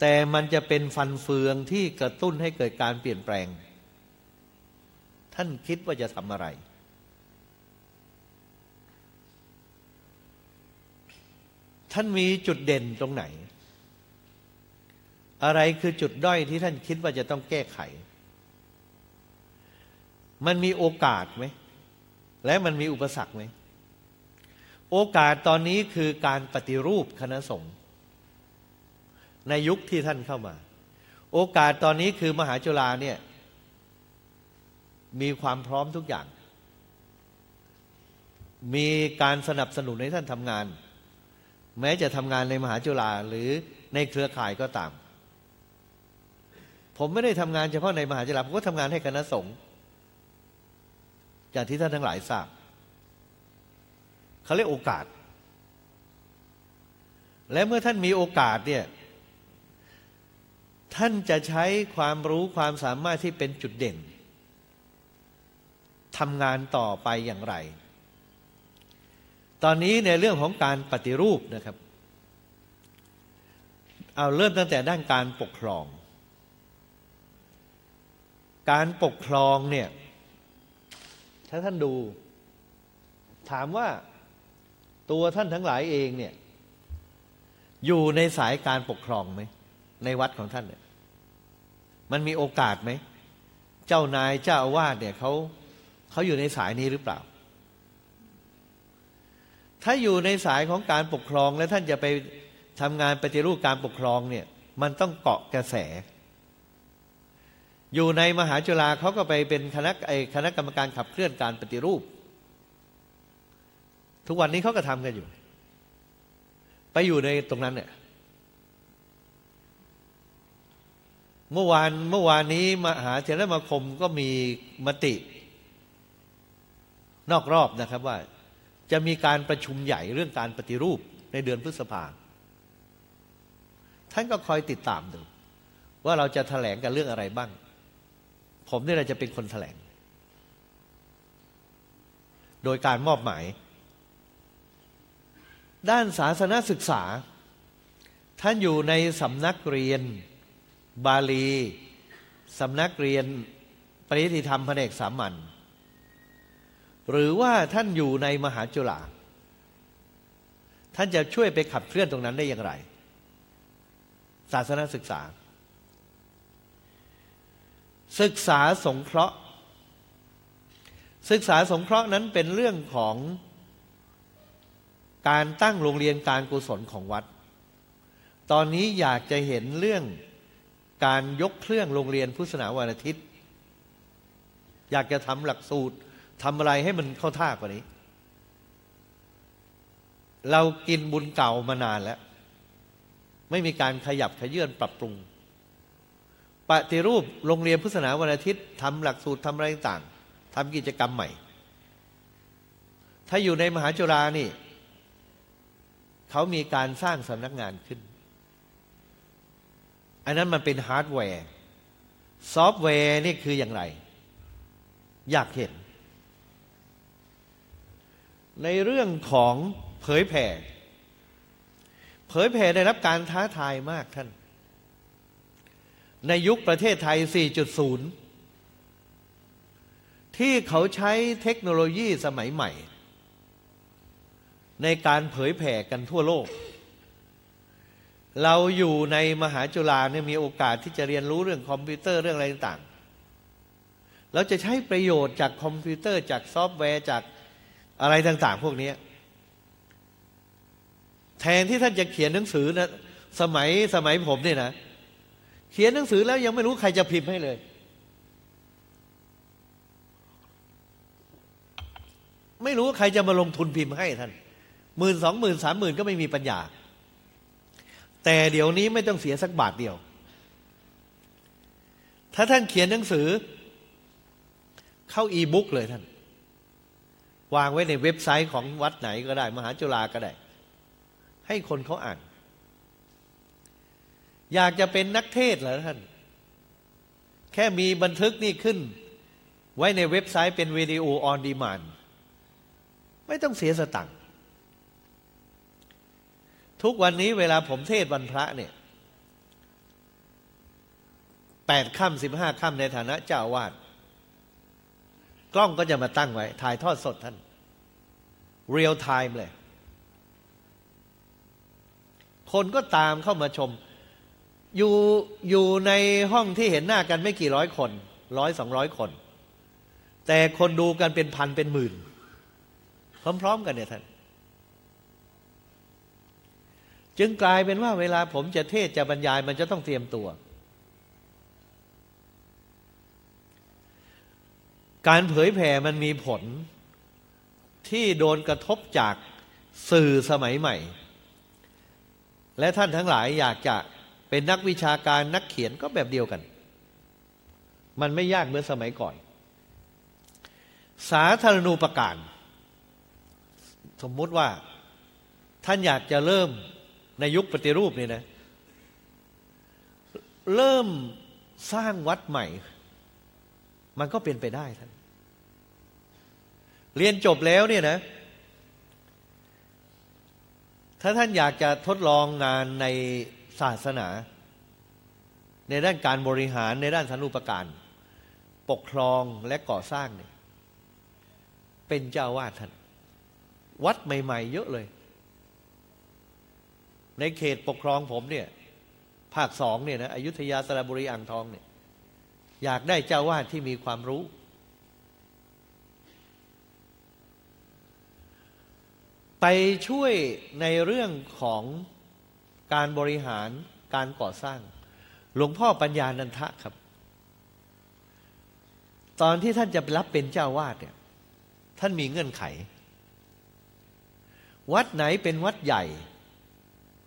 แต่มันจะเป็นฟันเฟืองที่กระตุ้นให้เกิดการเปลี่ยนแปลง ท่านคิดว่าจะทำอะไร ท่านมีจุดเด่นตรงไหน อะไรคือจุดด้อยที่ท่านคิดว่าจะต้องแก้ไข มันมีโอกาสไหม และมันมีอุปสรรคไหม โอกาสตอนนี้คือการปฏิรูปคณะสงฆ์ในยุคที่ท่านเข้ามา โอกาสตอนนี้คือมหาจุฬาเนี่ย มีความพร้อมทุกอย่าง มีการสนับสนุนให้ท่านทำงาน แม้จะทำงานในมหาจุฬาหรือในเครือข่ายก็ตาม ผมไม่ได้ทำงานเฉพาะในมหาจุฬาผมก็ทำงานให้คณะสงฆ์อย่างที่ท่านทั้งหลายทราบเขาเรียกโอกาส และเมื่อท่านมีโอกาสเนี่ยท่านจะใช้ความรู้ความสามารถที่เป็นจุดเด่นทำงานต่อไปอย่างไร ตอนนี้ในเรื่องของการปฏิรูปนะครับ เอาเริ่มตั้งแต่ด้านการปกครอง การปกครองเนี่ยถ้าท่านดู ถามว่าตัวท่านทั้งหลายเองเนี่ย อยู่ในสายการปกครองไหม ในวัดของท่านเนี่ย มันมีโอกาสไหม เจ้านายเจ้าอาวาสเนี่ยเขาเขาอยู่ในสายนี้หรือเปล่า ถ้าอยู่ในสายของการปกครองแล้วท่านจะไปทำงานปฏิรูปการปกครองเนี่ย มันต้องเกาะกระแส อยู่ในมหาจุฬาเขาก็ไปเป็นคณะไอคณะกรรมการขับเคลื่อนการปฏิรูป ทุกวันนี้เขาก็ทำกันอยู่ ไปอยู่ในตรงนั้นเนี่ยเมื่อวานเมื่อวานนี้มหาเถรมาคมก็มีมติ นอกรอบนะครับว่า จะมีการประชุมใหญ่เรื่องการปฏิรูปในเดือนพฤษภาท่านก็คอยติดตามดู ว่าเราจะถแถลงกันเรื่องอะไรบ้าง ผมนี่แหละจะเป็นคนถแถลง โดยการมอบหมาย ด้านศาสนาศึกษา ท่านอยู่ในสำนักเรียนบาลีสำนักเรียนปริธิธรรมแผนกสามัญ หรือว่าท่านอยู่ในมหาจุฬาท่านจะช่วยไปขับเคลื่อนตรงนั้นได้อย่างไร ศาสนาศึกษา ศึกษาสงเคราะห์ ศึกษาสงเคราะห์นั้นเป็นเรื่องของการตั้งโรงเรียนการกุศลของวัด ตอนนี้อยากจะเห็นเรื่องการยกเครื่องโรงเรียนพุทธศาสนาวันอาทิตย์ อยากจะทำหลักสูตร ทำอะไรให้มันเข้าท่ากว่านี้ เรากินบุญเก่ามานานแล้ว ไม่มีการขยับเขยื้อนปรับปรุง ปฏิรูปโรงเรียนพุทธศาสนาวันอาทิตย์ทำหลักสูตรทำอะไรต่างทำกิจกรรมใหม่ ถ้าอยู่ในมหาจุฬานี่ เขามีการสร้างสำนักงานขึ้น อันนั้นมันเป็นฮาร์ดแวร์ ซอฟต์แวร์นี่คืออย่างไร อยากเห็น ในเรื่องของเผยแผ่ เผยแผ่ได้รับการท้าทายมากท่าน ในยุคประเทศไทย 4.0 ที่เขาใช้เทคโนโลยีสมัยใหม่ ในการเผยแผ่กันทั่วโลก เราอยู่ในมหาจุฬาเนี่ยมีโอกาสที่จะเรียนรู้เรื่องคอมพิวเตอร์เรื่องอะไรต่างๆเราจะใช้ประโยชน์จากคอมพิวเตอร์จากซอฟต์แวร์จาก อะไรต่างๆ พวกนี้แทนที่ท่านจะเขียนหนังสือนะสมัยสมัยผมเนี่ยนะเขียนหนังสือแล้วยังไม่รู้ใครจะพิมพ์ให้เลย ไม่รู้ใครจะมาลงทุนพิมพ์ให้ท่านหมื่นสองหมื่นสามหมื่นก็ไม่มีปัญญา แต่เดี๋ยวนี้ไม่ต้องเสียสักบาทเดียว ถ้าท่านเขียนหนังสือ เข้าอีบุ๊กเลยท่าน วางไว้ในเว็บไซต์ของวัดไหนก็ได้ มหาจุฬาก็ได้ ให้คนเขาอ่าน อยากจะเป็นนักเทศน์เหรอท่าน แค่มีบันทึกนี่ขึ้น ไว้ในเว็บไซต์เป็น video on demand ไม่ต้องเสียสตังค์ทุกวันนี้เวลาผมเทศน์วันพระเนี่ยแปดค่ำสิบห้าค่ำในฐานะเจ้าวาด กล้องก็จะมาตั้งไว้ ถ่ายทอดสดท่านเรียลไทม์เลย คนก็ตามเข้ามาชม อยู่อยู่ในห้องที่เห็นหน้ากันไม่กี่ร้อยคนร้อยสองร้อยคน แต่คนดูกันเป็นพันเป็นหมื่น พร้อมๆกันเนี่ยท่าน จึงกลายเป็นว่าเวลาผมจะเทศจะบรรยายมันจะต้องเตรียมตัว การเผยแผ่มันมีผลที่โดนกระทบจากสื่อสมัยใหม่ และท่านทั้งหลายอยากจะเป็นนักวิชาการนักเขียนก็แบบเดียวกัน มันไม่ยากเหมือนสมัยก่อน สาธารณูปการ สมมุติว่าท่านอยากจะเริ่มในยุคปฏิรูปนี่นะ เริ่มสร้างวัดใหม่ มันก็เป็นไปได้ท่าน เรียนจบแล้วเนี่ยนะ ถ้าท่านอยากจะทดลองงานในศาสนา ในด้านการบริหารในด้านสารุปการ ปกครองและก่อสร้างเนี่ย เป็นเจ้าวาดท่าน วัดใหม่ ๆ เยอะเลย ในเขตปกครองผมเนี่ย ภาคสองเนี่ยนะอยุธยาสระบุรีอ่างทองเนี่ย อยากได้เจ้าวาดที่มีความรู้ ไปช่วยในเรื่องของการบริหารการก่อสร้าง หลวงพ่อปัญญานันทะครับ ตอนที่ท่านจะรับเป็นเจ้าวาดเนี่ยท่านมีเงื่อนไข วัดไหนเป็นวัดใหญ่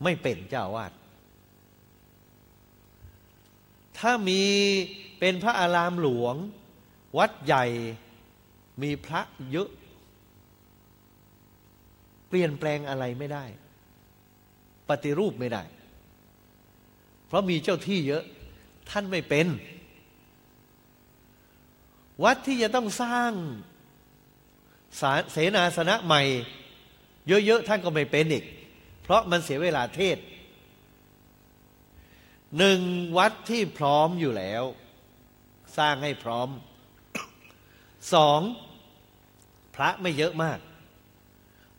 ไม่เป็นเจ้าวาด ถ้ามีเป็นพระอารามหลวง วัดใหญ่มีพระเยอะ เปลี่ยนแปลงอะไรไม่ได้ ปฏิรูปไม่ได้ เพราะมีเจ้าที่เยอะ ท่านไม่เป็น วัดที่จะต้องสร้างเสนาสนะใหม่ เยอะๆท่านก็ไม่เป็นอีก เพราะมันเสียเวลาเทศหนึ่งวัดที่พร้อมอยู่แล้ว สร้างให้พร้อมสองพระไม่เยอะมาก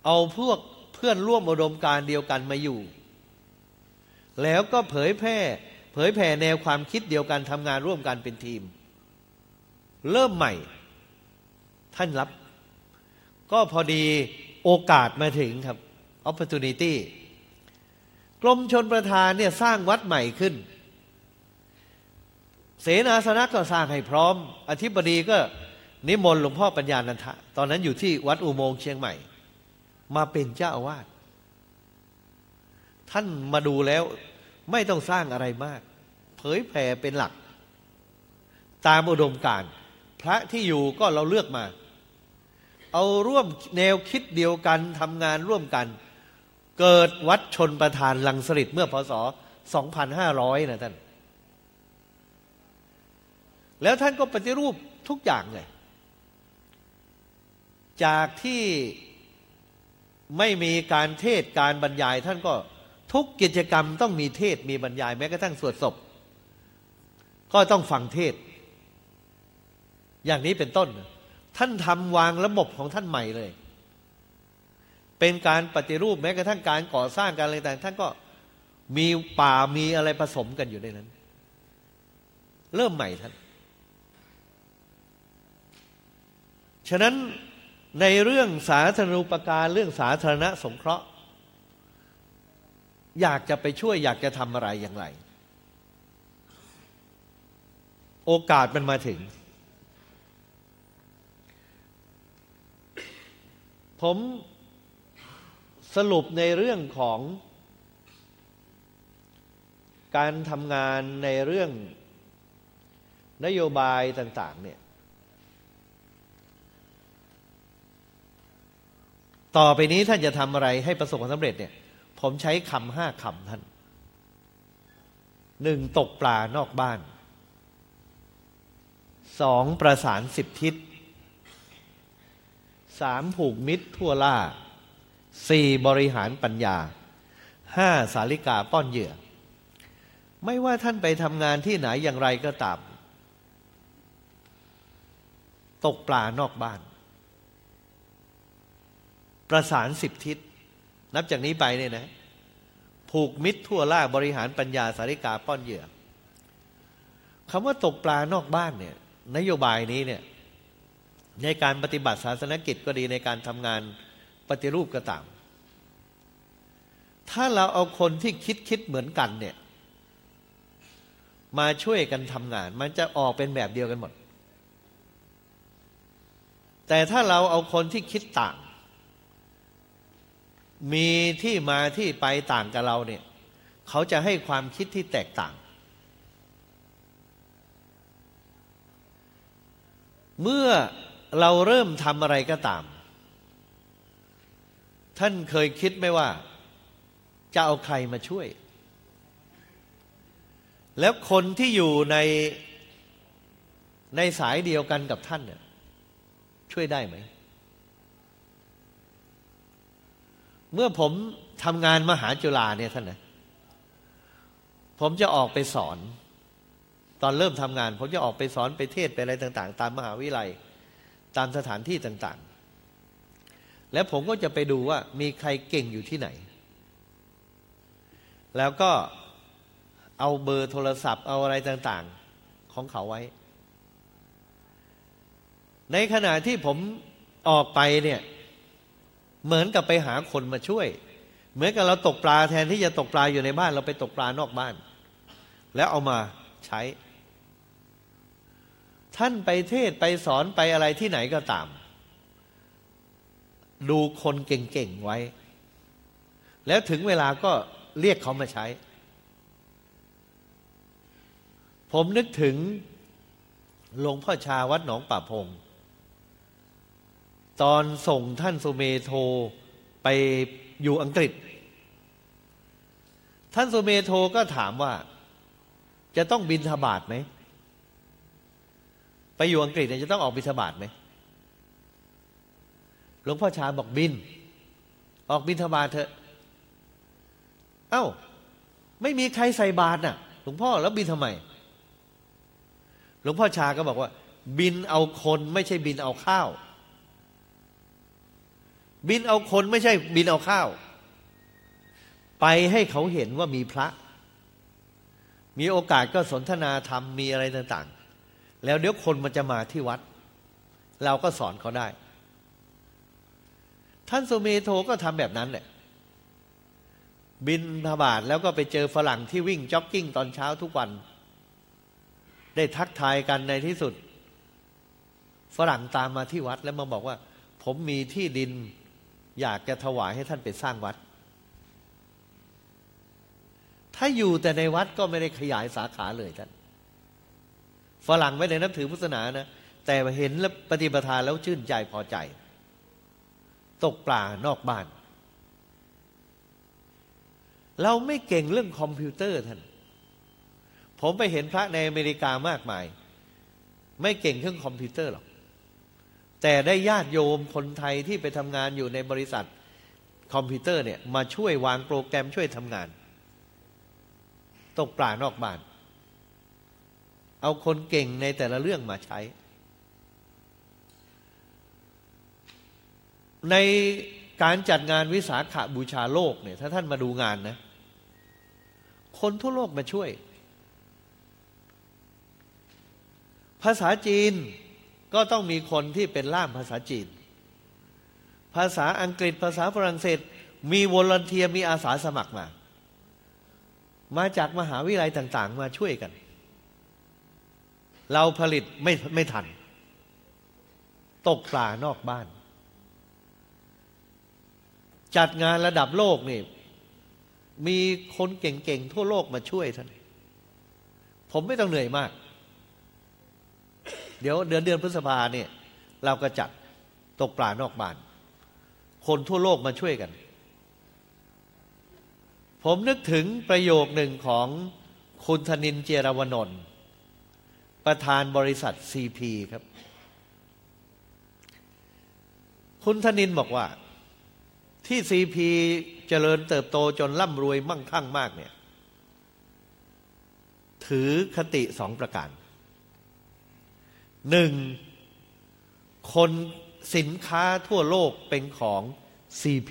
เอาพวกเพื่อนร่วมอุดมการเดียวกันมาอยู่ แล้วก็เผยแพร่เผยแผ่แนวความคิดเดียวกันทำงานร่วมกันเป็นทีม เริ่มใหม่ ท่านรับ ก็พอดีโอกาสมาถึงครับ opportunity กรมชนประธานเนี่ยสร้างวัดใหม่ขึ้น เสนาสนะก็สร้างให้พร้อม อธิบดีก็นิมนต์หลวงพ่อปัญญานันทะ ตอนนั้นอยู่ที่วัดอุโมงค์เชียงใหม่ มาเป็นเจ้าอาวาสท่านมาดูแล้วไม่ต้องสร้างอะไรมาก เผยแผ่เป็นหลัก ตามอุดมการพระที่อยู่ก็เราเลือกมา เอาร่วมแนวคิดเดียวกันทำงานร่วมกัน เกิดวัดชนประธานลังสฤษเมื่อพศ 2500 นะท่าน แล้วท่านก็ปฏิรูปทุกอย่างเลย จากที่ ไม่มีการเทศการบรรยาย ท่านก็ทุกกิจกรรมต้องมีเทศมีบรรยายแม้กระทั่งสวดศพ ก็ต้องฟังเทศ อย่างนี้เป็นต้น ท่านทำวางระบบของท่านใหม่เลย เป็นการปฏิรูปแม้กระทั่งการก่อสร้างการอะไรต่างท่านก็มีป่ามีอะไรผสมกันอยู่ในนั้น เริ่มใหม่ท่าน ฉะนั้น ในเรื่องสาธารณูปการเรื่องสาธารณสงเคราะห์ อยากจะไปช่วย อยากจะทำอะไรอย่างไร โอกาสมันมาถึง ผมสรุปในเรื่องของ การทำงานในเรื่องนโยบายต่าง ๆ เนี่ย ต่อไปนี้ท่านจะทำอะไรให้ประสบความสำเร็จเนี่ย ผมใช้คำห้าคำท่านหนึ่งตกปลานอกบ้านสองประสานสิบทิศสามผูกมิตรทั่วล่าสี่บริหารปัญญาห้าสาริกาป้อนเหยื่อ ไม่ว่าท่านไปทำงานที่ไหนอย่างไรก็ตาม ตกปลานอกบ้าน ประสานสิบทิศ นับจากนี้ไปเนี่ยนะ ผูกมิตรทั่วล่าบริหารปัญญาสาริกาป้อนเหยื่อคำว่าตกปลานอกบ้านเนี่ย นโยบายนี้เนี่ย ในการปฏิบัติศาสนกิจก็ดีในการทำงานปฏิรูปก็ตาม ถ้าเราเอาคนที่คิดคิดเหมือนกันเนี่ย มาช่วยกันทำงาน มันจะออกเป็นแบบเดียวกันหมด แต่ถ้าเราเอาคนที่คิดต่าง มีที่มาที่ไปต่างกับเราเนี่ยเขาจะให้ความคิดที่แตกต่าง เมื่อเราเริ่มทำอะไรก็ตาม ท่านเคยคิดไหมว่า จะเอาใครมาช่วย แล้วคนที่อยู่ในในสายเดียวกันกับท่านเนี่ยช่วยได้ไหม เมื่อผมทำงานมหาจุฬาเนี่ยท่านนะผมจะออกไปสอน ตอนเริ่มทำงาน ผมจะออกไปสอนไปเทศไปอะไรต่าง ๆ ตามมหาวิทยาลัย ตามสถานที่ต่าง ๆ แล้วผมก็จะไปดูว่ามีใครเก่งอยู่ที่ไหน แล้วก็เอาเบอร์โทรศัพท์เอาอะไรต่างๆ ของเขาไว้ ในขณะที่ผมออกไปเนี่ย เหมือนกับไปหาคนมาช่วย เหมือนกับเราตกปลาแทนที่จะตกปลาอยู่ในบ้าน เราไปตกปลานอกบ้าน แล้วเอามาใช้ ท่านไปเทศไปสอนไปอะไรที่ไหนก็ตาม ดูคนเก่งๆไว้ แล้วถึงเวลาก็เรียกเขามาใช้ ผมนึกถึงหลวงพ่อชาวัดหนองป่าพง ตอนส่งท่านสุเมโทไปอยู่อังกฤษ ท่านสุเมโทก็ถามว่า จะต้องบินทบาทไหม ไปอยู่อังกฤษเนี่ยจะต้องออกบินทบาทไหมหลวงพ่อชาบอกบิน ออกบินทบาทเถอะ เอา้า ไม่มีใครใส่บาทน่ะ หลวงพ่อแล้วบินทำไม หลวงพ่อชาก็บอกว่า บินเอาคนไม่ใช่บินเอาข้าว บินเอาคนไม่ใช่บินเอาข้าว ไปให้เขาเห็นว่ามีพระ มีโอกาสก็สนทนาธรรมมีอะไรต่าง ๆ แล้วเดี๋ยวคนมันจะมาที่วัด เราก็สอนเขาได้ ท่านสุเมโทก็ทำแบบนั้นแหละบินพบาทแล้วก็ไปเจอฝรั่งที่วิ่งจ็อกกิ้งตอนเช้าทุกวัน ได้ทักทายกันในที่สุด ฝรั่งตามมาที่วัดแล้วมาบอกว่า ผมมีที่ดิน อยากจะถวายให้ท่านไปสร้างวัด ถ้าอยู่แต่ในวัดก็ไม่ได้ขยายสาขาเลยท่านฝรั่งไม่ได้นับถือพุทธศาสนานะ แต่เห็นแล้วปฏิปทาแล้วชื่นใจพอใจ ตกปลานอกบ้าน เราไม่เก่งเรื่องคอมพิวเตอร์ท่าน ผมไปเห็นพระในอเมริกามากมาย ไม่เก่งเครื่องคอมพิวเตอร์หรอก แต่ได้ญาติโยมคนไทยที่ไปทำงานอยู่ในบริษัทคอมพิวเตอร์เนี่ยมาช่วยวางโปรแกรมช่วยทำงาน ตกปลานอกบ้าน เอาคนเก่งในแต่ละเรื่องมาใช้ ในการจัดงานวิสาขาบูชาโลกเนี่ยถ้าท่านมาดูงานนะ คนทั่วโลกมาช่วย ภาษาจีน ก็ต้องมีคนที่เป็นล่ามภาษาจีน ภาษาอังกฤษภาษาฝรั่งเศส มีวอลเนเทียมีอาสาสมัครมา มาจากมหาวิทยาลัยต่าง ๆ มาช่วยกัน เราผลิตไม่ไม่ทัน ตกปลานอกบ้าน จัดงานระดับโลกนี่ มีคนเก่ง ๆ ทั่วโลกมาช่วยท่าน ผมไม่ต้องเหนื่อยมาก เดี๋ยวเดือนเดือนพฤษภาเนี่ยเราก็จัดตกปลานอกบ้าน คนทั่วโลกมาช่วยกัน ผมนึกถึงประโยคหนึ่งของคุณธนินเจรวนนท์ประธานบริษัทซีพีครับ คุณธนินบอกว่าที่ซีพีเจริญเติบโตจนร่ำรวยมั่งคั่งมากเนี่ย ถือคติสองประการ หนึ่งคนสินค้าทั่วโลกเป็นของ CP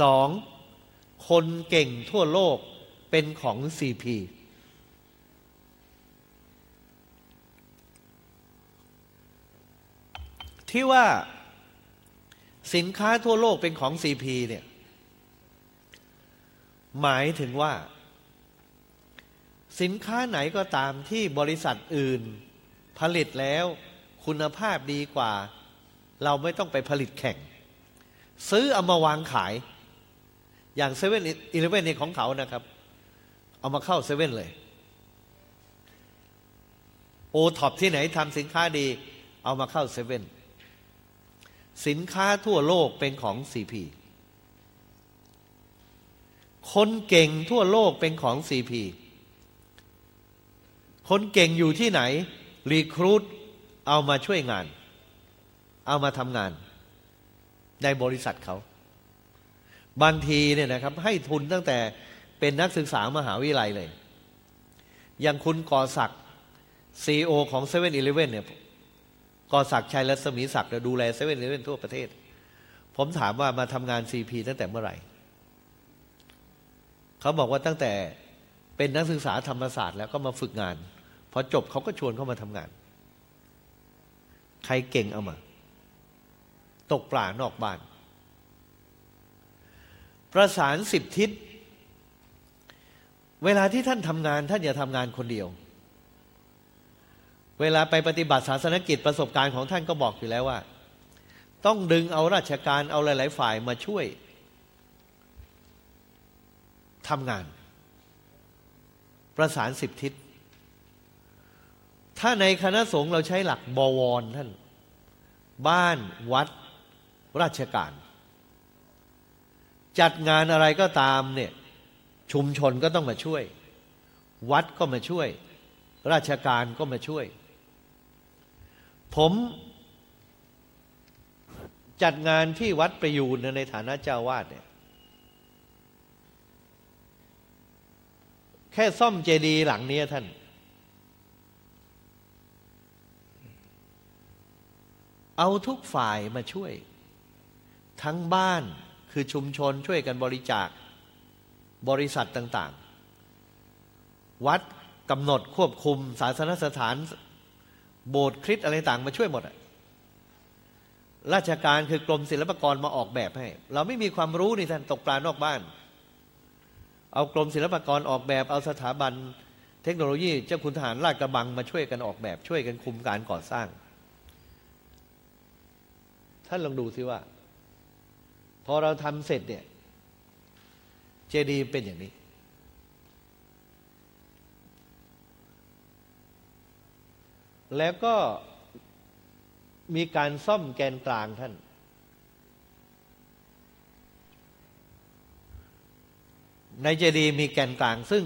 สองคนเก่งทั่วโลกเป็นของซีพีที่ว่าสินค้าทั่วโลกเป็นของซีพีเนี่ย หมายถึงว่า สินค้าไหนก็ตามที่บริษัทอื่น ผลิตแล้วคุณภาพดีกว่า เราไม่ต้องไปผลิตแข่ง ซื้อเอามาวางขาย อย่างเซเว่นอีเลเว่นนี่ของเขานะครับ เอามาเข้าเซเว่นเลย โอท็อปที่ไหนทำสินค้าดี เอามาเข้าเซเว่นสินค้าทั่วโลกเป็นของซีพีคนเก่งทั่วโลกเป็นของซีพี คนเก่งอยู่ที่ไหน recruit เอามาช่วยงาน เอามาทำงาน ในบริษัทเขา บางทีเนี่ยนะครับ ให้ทุนตั้งแต่เป็นนักศึกษามหาวิทยาลัยเลย อย่างคุณก่อศักดิ์ CEO ของเซเว่นอีเลเว่นเนี่ยก่อศักดิ์ ไชยรัศมีศักดิ์ดูแลเซเว่นอีเลเว่นทั่วประเทศ ผมถามว่ามาทำงานซีพีตั้งแต่เมื่อไหร่ เขาบอกว่าตั้งแต่เป็นนักศึกษาธรรมศาสตร์แล้วก็มาฝึกงาน พอจบเขาก็ชวนเข้ามาทำงาน ใครเก่งเอามา ตกปลานอกบ้าน ประสานสิบทิศ เวลาที่ท่านทำงาน ท่านอย่าทำงานคนเดียว เวลาไปปฏิบัติศาสนกิจประสบการณ์ของท่านก็บอกอยู่แล้วว่า ต้องดึงเอาราชการเอาหลาย ๆ ฝ่ายมาช่วยทำงาน ประสานสิบทิศ ถ้าในคณะสงฆ์เราใช้หลักบวรท่าน บ้านวัดราชการ จัดงานอะไรก็ตามเนี่ยชุมชนก็ต้องมาช่วย วัดก็มาช่วย ราชการก็มาช่วย ผมจัดงานที่วัดประยูนในฐานะเจ้าวาดเนี่ยแค่ซ่อมเจดีย์หลังนี้ท่าน เอาทุกฝ่ายมาช่วย ทั้งบ้านคือชุมชนช่วยกันบริจาค บริษัทต่างๆ วัดกำหนดควบคุมศาสนสถาน โบสถ์คริสอะไรต่างมาช่วยหมดราชการคือกรมศิลปากรมาออกแบบให้ เราไม่มีความรู้นี่ท่านตกปลานอกบ้าน เอากรมศิลปากรออกแบบ เอาสถาบัน เทคโนโลยีเจ้าคุณทหารราชกระบังมาช่วยกันออกแบบช่วยกันคุมการก่อสร้าง ท่านลองดูสิว่า พอเราทำเสร็จเนี่ย เจดีย์เป็นอย่างนี้ แล้วก็มีการซ่อมแกนกลางท่าน ในเจดีย์มีแกนกลางซึ่ง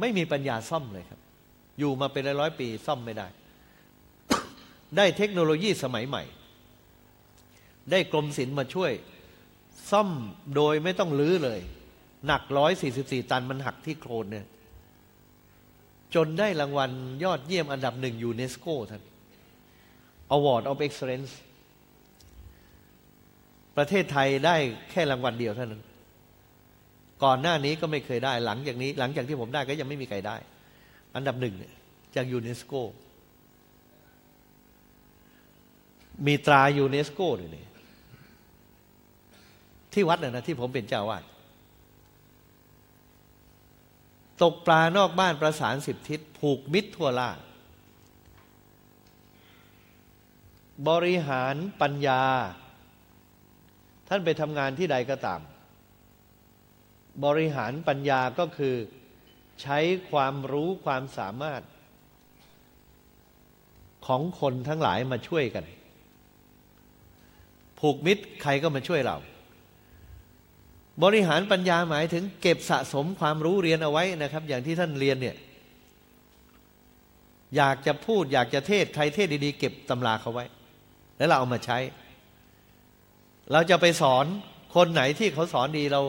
ไม่มีปัญญาซ่อมเลยครับ อยู่มาเป็นร้อยปีซ่อมไม่ได้ ได้เทคโนโลยีสมัยใหม่ ได้กรมศิลป์มาช่วย ซ่อมโดยไม่ต้องลื้อเลย หนักร้อยสี่สิบสี่ตันมันหักที่โครนเนี่ยจนได้รางวัลยอดเยี่ยมอันดับหนึ่งยูเนสโกท่าน Award of Excellence ประเทศไทยได้แค่รางวัลเดียวเท่านั้น ก่อนหน้านี้ก็ไม่เคยได้หลังจากนี้ หลังจากที่ผมได้ก็ยังไม่มีใครได้ อันดับหนึ่งจากยูเนสโกมีตรายูเนสโกเลยนี่ ที่วัดน่ะนะที่ผมเป็นเจ้าอาวาสตกปลานอกบ้านประสานสิบทิศผูกมิตรทั่วล่าบริหารปัญญา ท่านไปทำงานที่ใดก็ตาม บริหารปัญญาก็คือ ใช้ความรู้ความสามารถ ของคนทั้งหลายมาช่วยกัน ผูกมิตรใครก็มาช่วยเรา บริหารปัญญาหมายถึงเก็บสะสมความรู้เรียนเอาไว้นะครับ อย่างที่ท่านเรียนเนี่ยอยากจะพูดอยากจะเทศใครเทศดีๆ เก็บตำราเขาไว้ แล้วเราเอามาใช้ เราจะไปสอนคนไหนที่เขาสอนดีเรา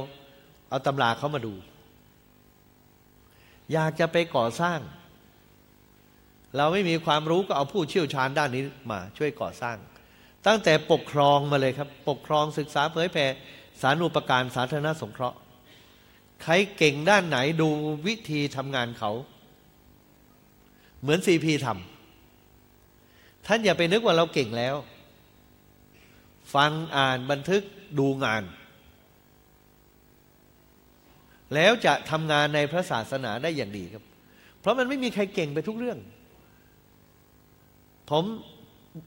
เอาตำราเขามาดู อยากจะไปก่อสร้าง เราไม่มีความรู้ก็เอาผู้เชี่ยวชาญด้านนี้มา ช่วยก่อสร้าง ตั้งแต่ปกครองมาเลยครับ ปกครองศึกษาเผยแผ่ สารุปการสาธารณสงเคราะห์ ใครเก่งด้านไหนดูวิธีทำงานเขา เหมือนซีพีทำท่านอย่าไปนึกว่าเราเก่งแล้ว ฟังอ่านบันทึกดูงาน แล้วจะทำงานในพระศาสนาได้อย่างดีครับ เพราะมันไม่มีใครเก่งไปทุกเรื่อง ผม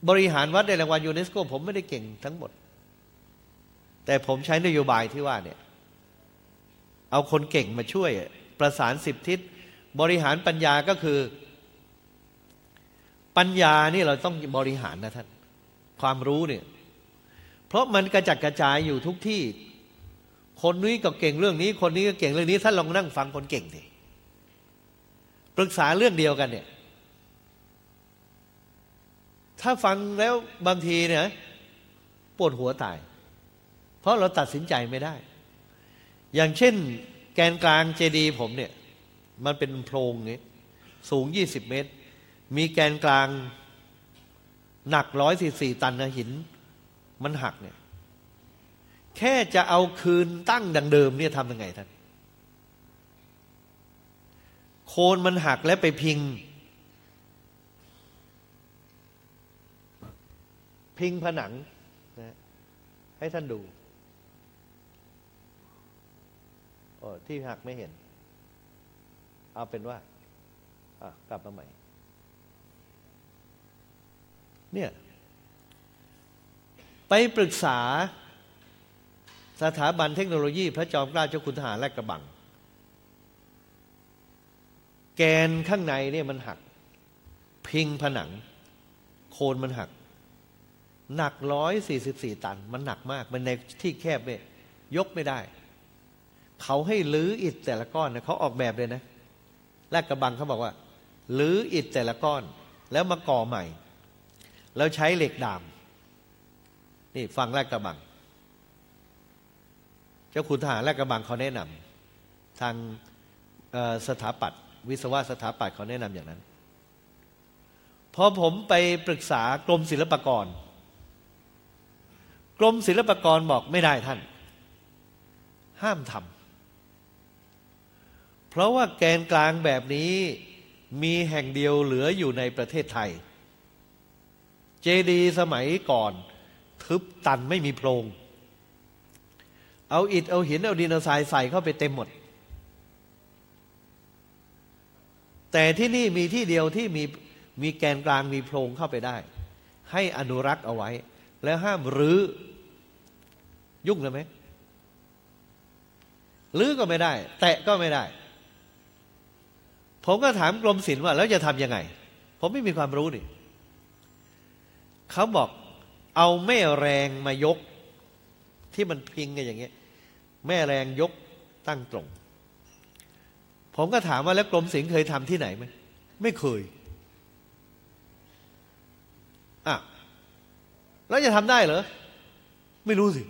บริหารวัดในรางวัลยูเนสโก ผมไม่ได้เก่งทั้งหมด แต่ผมใช้นโยบายที่ว่าเนี่ย เอาคนเก่งมาช่วย ประสานสิบทิศบริหารปัญญาก็คือ ปัญญานี่เราต้องบริหารนะท่าน ความรู้เนี่ย เพราะมันกระจัดกระจายอยู่ทุกที่ คนนี้ก็เก่งเรื่องนี้ คนนี้ก็เก่งเรื่องนี้ท่านลองนั่งฟังคนเก่งดิปรึกษาเรื่องเดียวกันเนี่ย ถ้าฟังแล้วบางทีเนี่ยปวดหัวตาย เพราะเราตัดสินใจไม่ได้ อย่างเช่น แกนกลางเจดีผมเนี่ย มันเป็นโพรงเนี้สูงยี่สิบเมตร มีแกนกลางหนักร้อยสี่สี่ตันนะหิน มันหักเนี่ย แค่จะเอาคืนตั้งดังเดิมเนี่ยทำยังไงท่านโคนมันหักและไปพิง พิงผนังนะให้ท่านดูโอ้ ที่หักไม่เห็น เอาเป็นว่ากลับมาใหม่ เนี่ย ไปปรึกษาสถาบันเทคโนโลยี พระจอมเกล้าเจ้าคุณทหารและกระบัง แกนข้างในเนี่ยมันหัก พิงผนัง โคนมันหัก หนักร้อยสี่สิบสี่ตัน มันหนักมาก มันในที่แคบเนี่ยยกไม่ได้ เขาให้ลื้ออิฐแต่ละก้อนนะเขาออกแบบเลยนะแรกกระบังเขาบอกว่าลื้ออิฐแต่ละก้อน แล้วมาก่อใหม่ แล้วใช้เหล็กดาม นี่ฟังแรกกระบัง เจ้าคุณทหารแรกกระบังเขาแนะนำทางสถาปัตย์วิศวะสถาปัตย์เขาแนะนำอย่างนั้นพอผมไปปรึกษากรมศิลปากร กรมศิลปากรบอกไม่ได้ท่าน ห้ามทำ เพราะว่าแกนกลางแบบนี้มีแห่งเดียวเหลืออยู่ในประเทศไทย เจดีสมัยก่อน ทึบตันไม่มีโพรง เอาอิฐเอาหิน เอาดินเอาทรายใส่เข้าไปเต็มหมด แต่ที่นี่มีที่เดียวที่มีมีแกนกลางมีโพรงเข้าไปได้ ให้อนุรักษ์เอาไว้ แล้วห้ามรื้อยุ่งเลยไหมลื้อก็ไม่ได้ แตะก็ไม่ได้ ผมก็ถามกรมศิลป์ว่า แล้วจะทำยังไง ผมไม่มีความรู้นี่เขาบอกเอาแม่แรงมายก ที่มันพิงกันอย่างเงี้ย แม่แรงยกตั้งตรง ผมก็ถามว่าแล้วกรมศิลป์เคยทำที่ไหนไหมไม่เคยอะแล้วจะทำได้เหรอ ไม่รู้สิ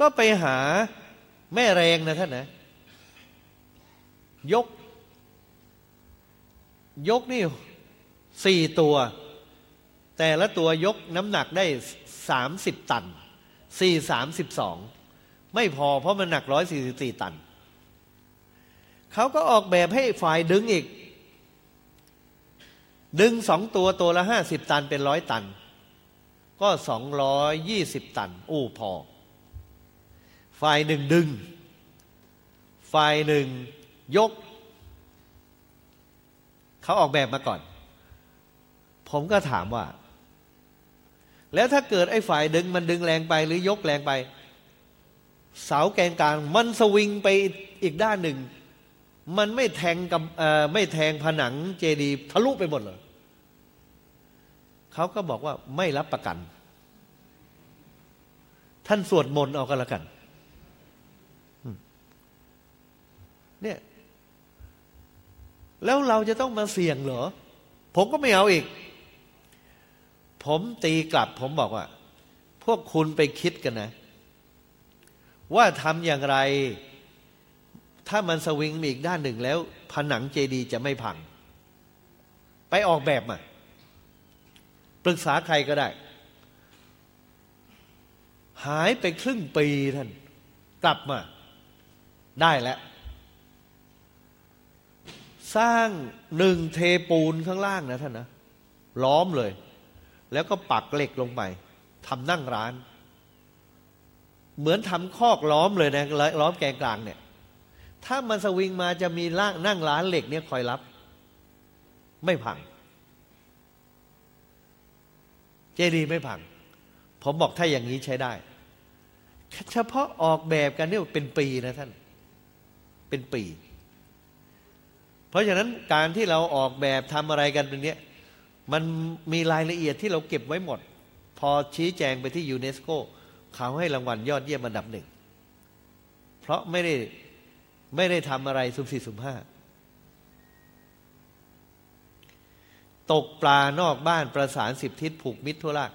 ก็ไปหาแม่แรงนะท่านนะ ยก ยกนี่สี่ตัว แต่ละตัวยกน้ำหนักได้สามสิบตันสี่สามสิบสองไม่พอเพราะมันหนักร้อยสี่สิบสี่ตัน เขาก็ออกแบบให้ฝ่ายดึงอีก ดึงสองตัวตัวละห้าสิบตันเป็นร้อยตัน ก็สองร้อยยี่สิบตัน อู้พอ ฝ่ายหนึ่งดึง ฝ่ายหนึ่ง ยก เขาออกแบบมาก่อน ผมก็ถามว่า แล้วถ้าเกิดไอ้ฝ่ายดึงมันดึงแรงไปหรือยกแรงไป เสาแกนกลาง มันสวิงไปอีกด้านหนึ่ง มันไม่แทงกับไม่แทงผนังเจดีทะลุไปหมดเลยเขาก็บอกว่าไม่รับประกัน ท่านสวดมนต์เอากันละกันเนี่ย แล้วเราจะต้องมาเสี่ยงเหรอ ผมก็ไม่เอาอีก ผมตีกลับ ผมบอกว่า พวกคุณไปคิดกันนะ ว่าทำอย่างไร ถ้ามันสวิงมีอีกด้านหนึ่งแล้ว ผนังเจดีจะไม่พัง ไปออกแบบมาปรึกษาใครก็ได้ หายไปครึ่งปีท่าน กลับมา ได้แล้ว สร้างหนึ่งเทปูนข้างล่างนะท่านนะล้อมเลย แล้วก็ปักเหล็กลงไปทำนั่งร้าน เหมือนทำคอกล้อมเลยนะล้อมแกงกลางเนี่ย ถ้ามันสวิงมาจะมีล่างนั่งร้านเหล็กเนี่ยคอยรับ ไม่พัง เจดีไม่พัง ผมบอกถ้าอย่างนี้ใช้ได้ เฉพาะออกแบบกันเนี่ยเป็นปีนะท่าน เป็นปี เพราะฉะนั้นการที่เราออกแบบทำอะไรกันเป็นเนี้มันมีรายละเอียดที่เราเก็บไว้หมด พอชี้แจงไปที่ยูเนสโกเขาให้รางวัลยอดเยี่ยมอันดับหนึ่ง เพราะไม่ได้ไม่ได้ทำอะไรสุ่มสี่สุ่มห้าตกปลานอกบ้านประสานสิบทิศผูกมิตรทั่วลา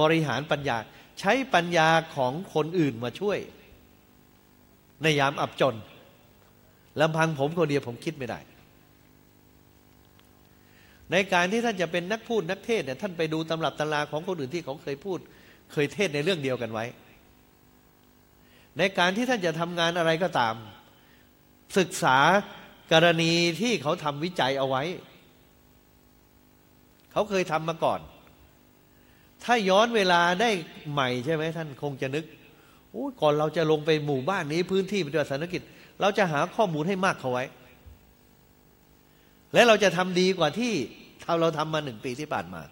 บริหารปัญญาใช้ปัญญาของคนอื่นมาช่วย ในยามอับจนลำพังผมคนเดียวผมคิดไม่ได้ ในการที่ท่านจะเป็นนักพูดนักเทศเนี่ยท่านไปดูตำรับตำราของคนอื่นที่เขาเคยพูด เคยเทศในเรื่องเดียวกันไว้ ในการที่ท่านจะทำงานอะไรก็ตาม ศึกษากรณีที่เขาทำวิจัยเอาไว้ เขาเคยทำมาก่อน ถ้าย้อนเวลาได้ใหม่ใช่ไหมท่านคงจะนึกก่อนเราจะลงไปหมู่บ้านนี้พื้นที่ปฏิบัติศาสนกิจ เราจะหาข้อมูลให้มากเขาไว้ และเราจะทำดีกว่าที่เราทำมาหนึ่งปีที่ผ่านมา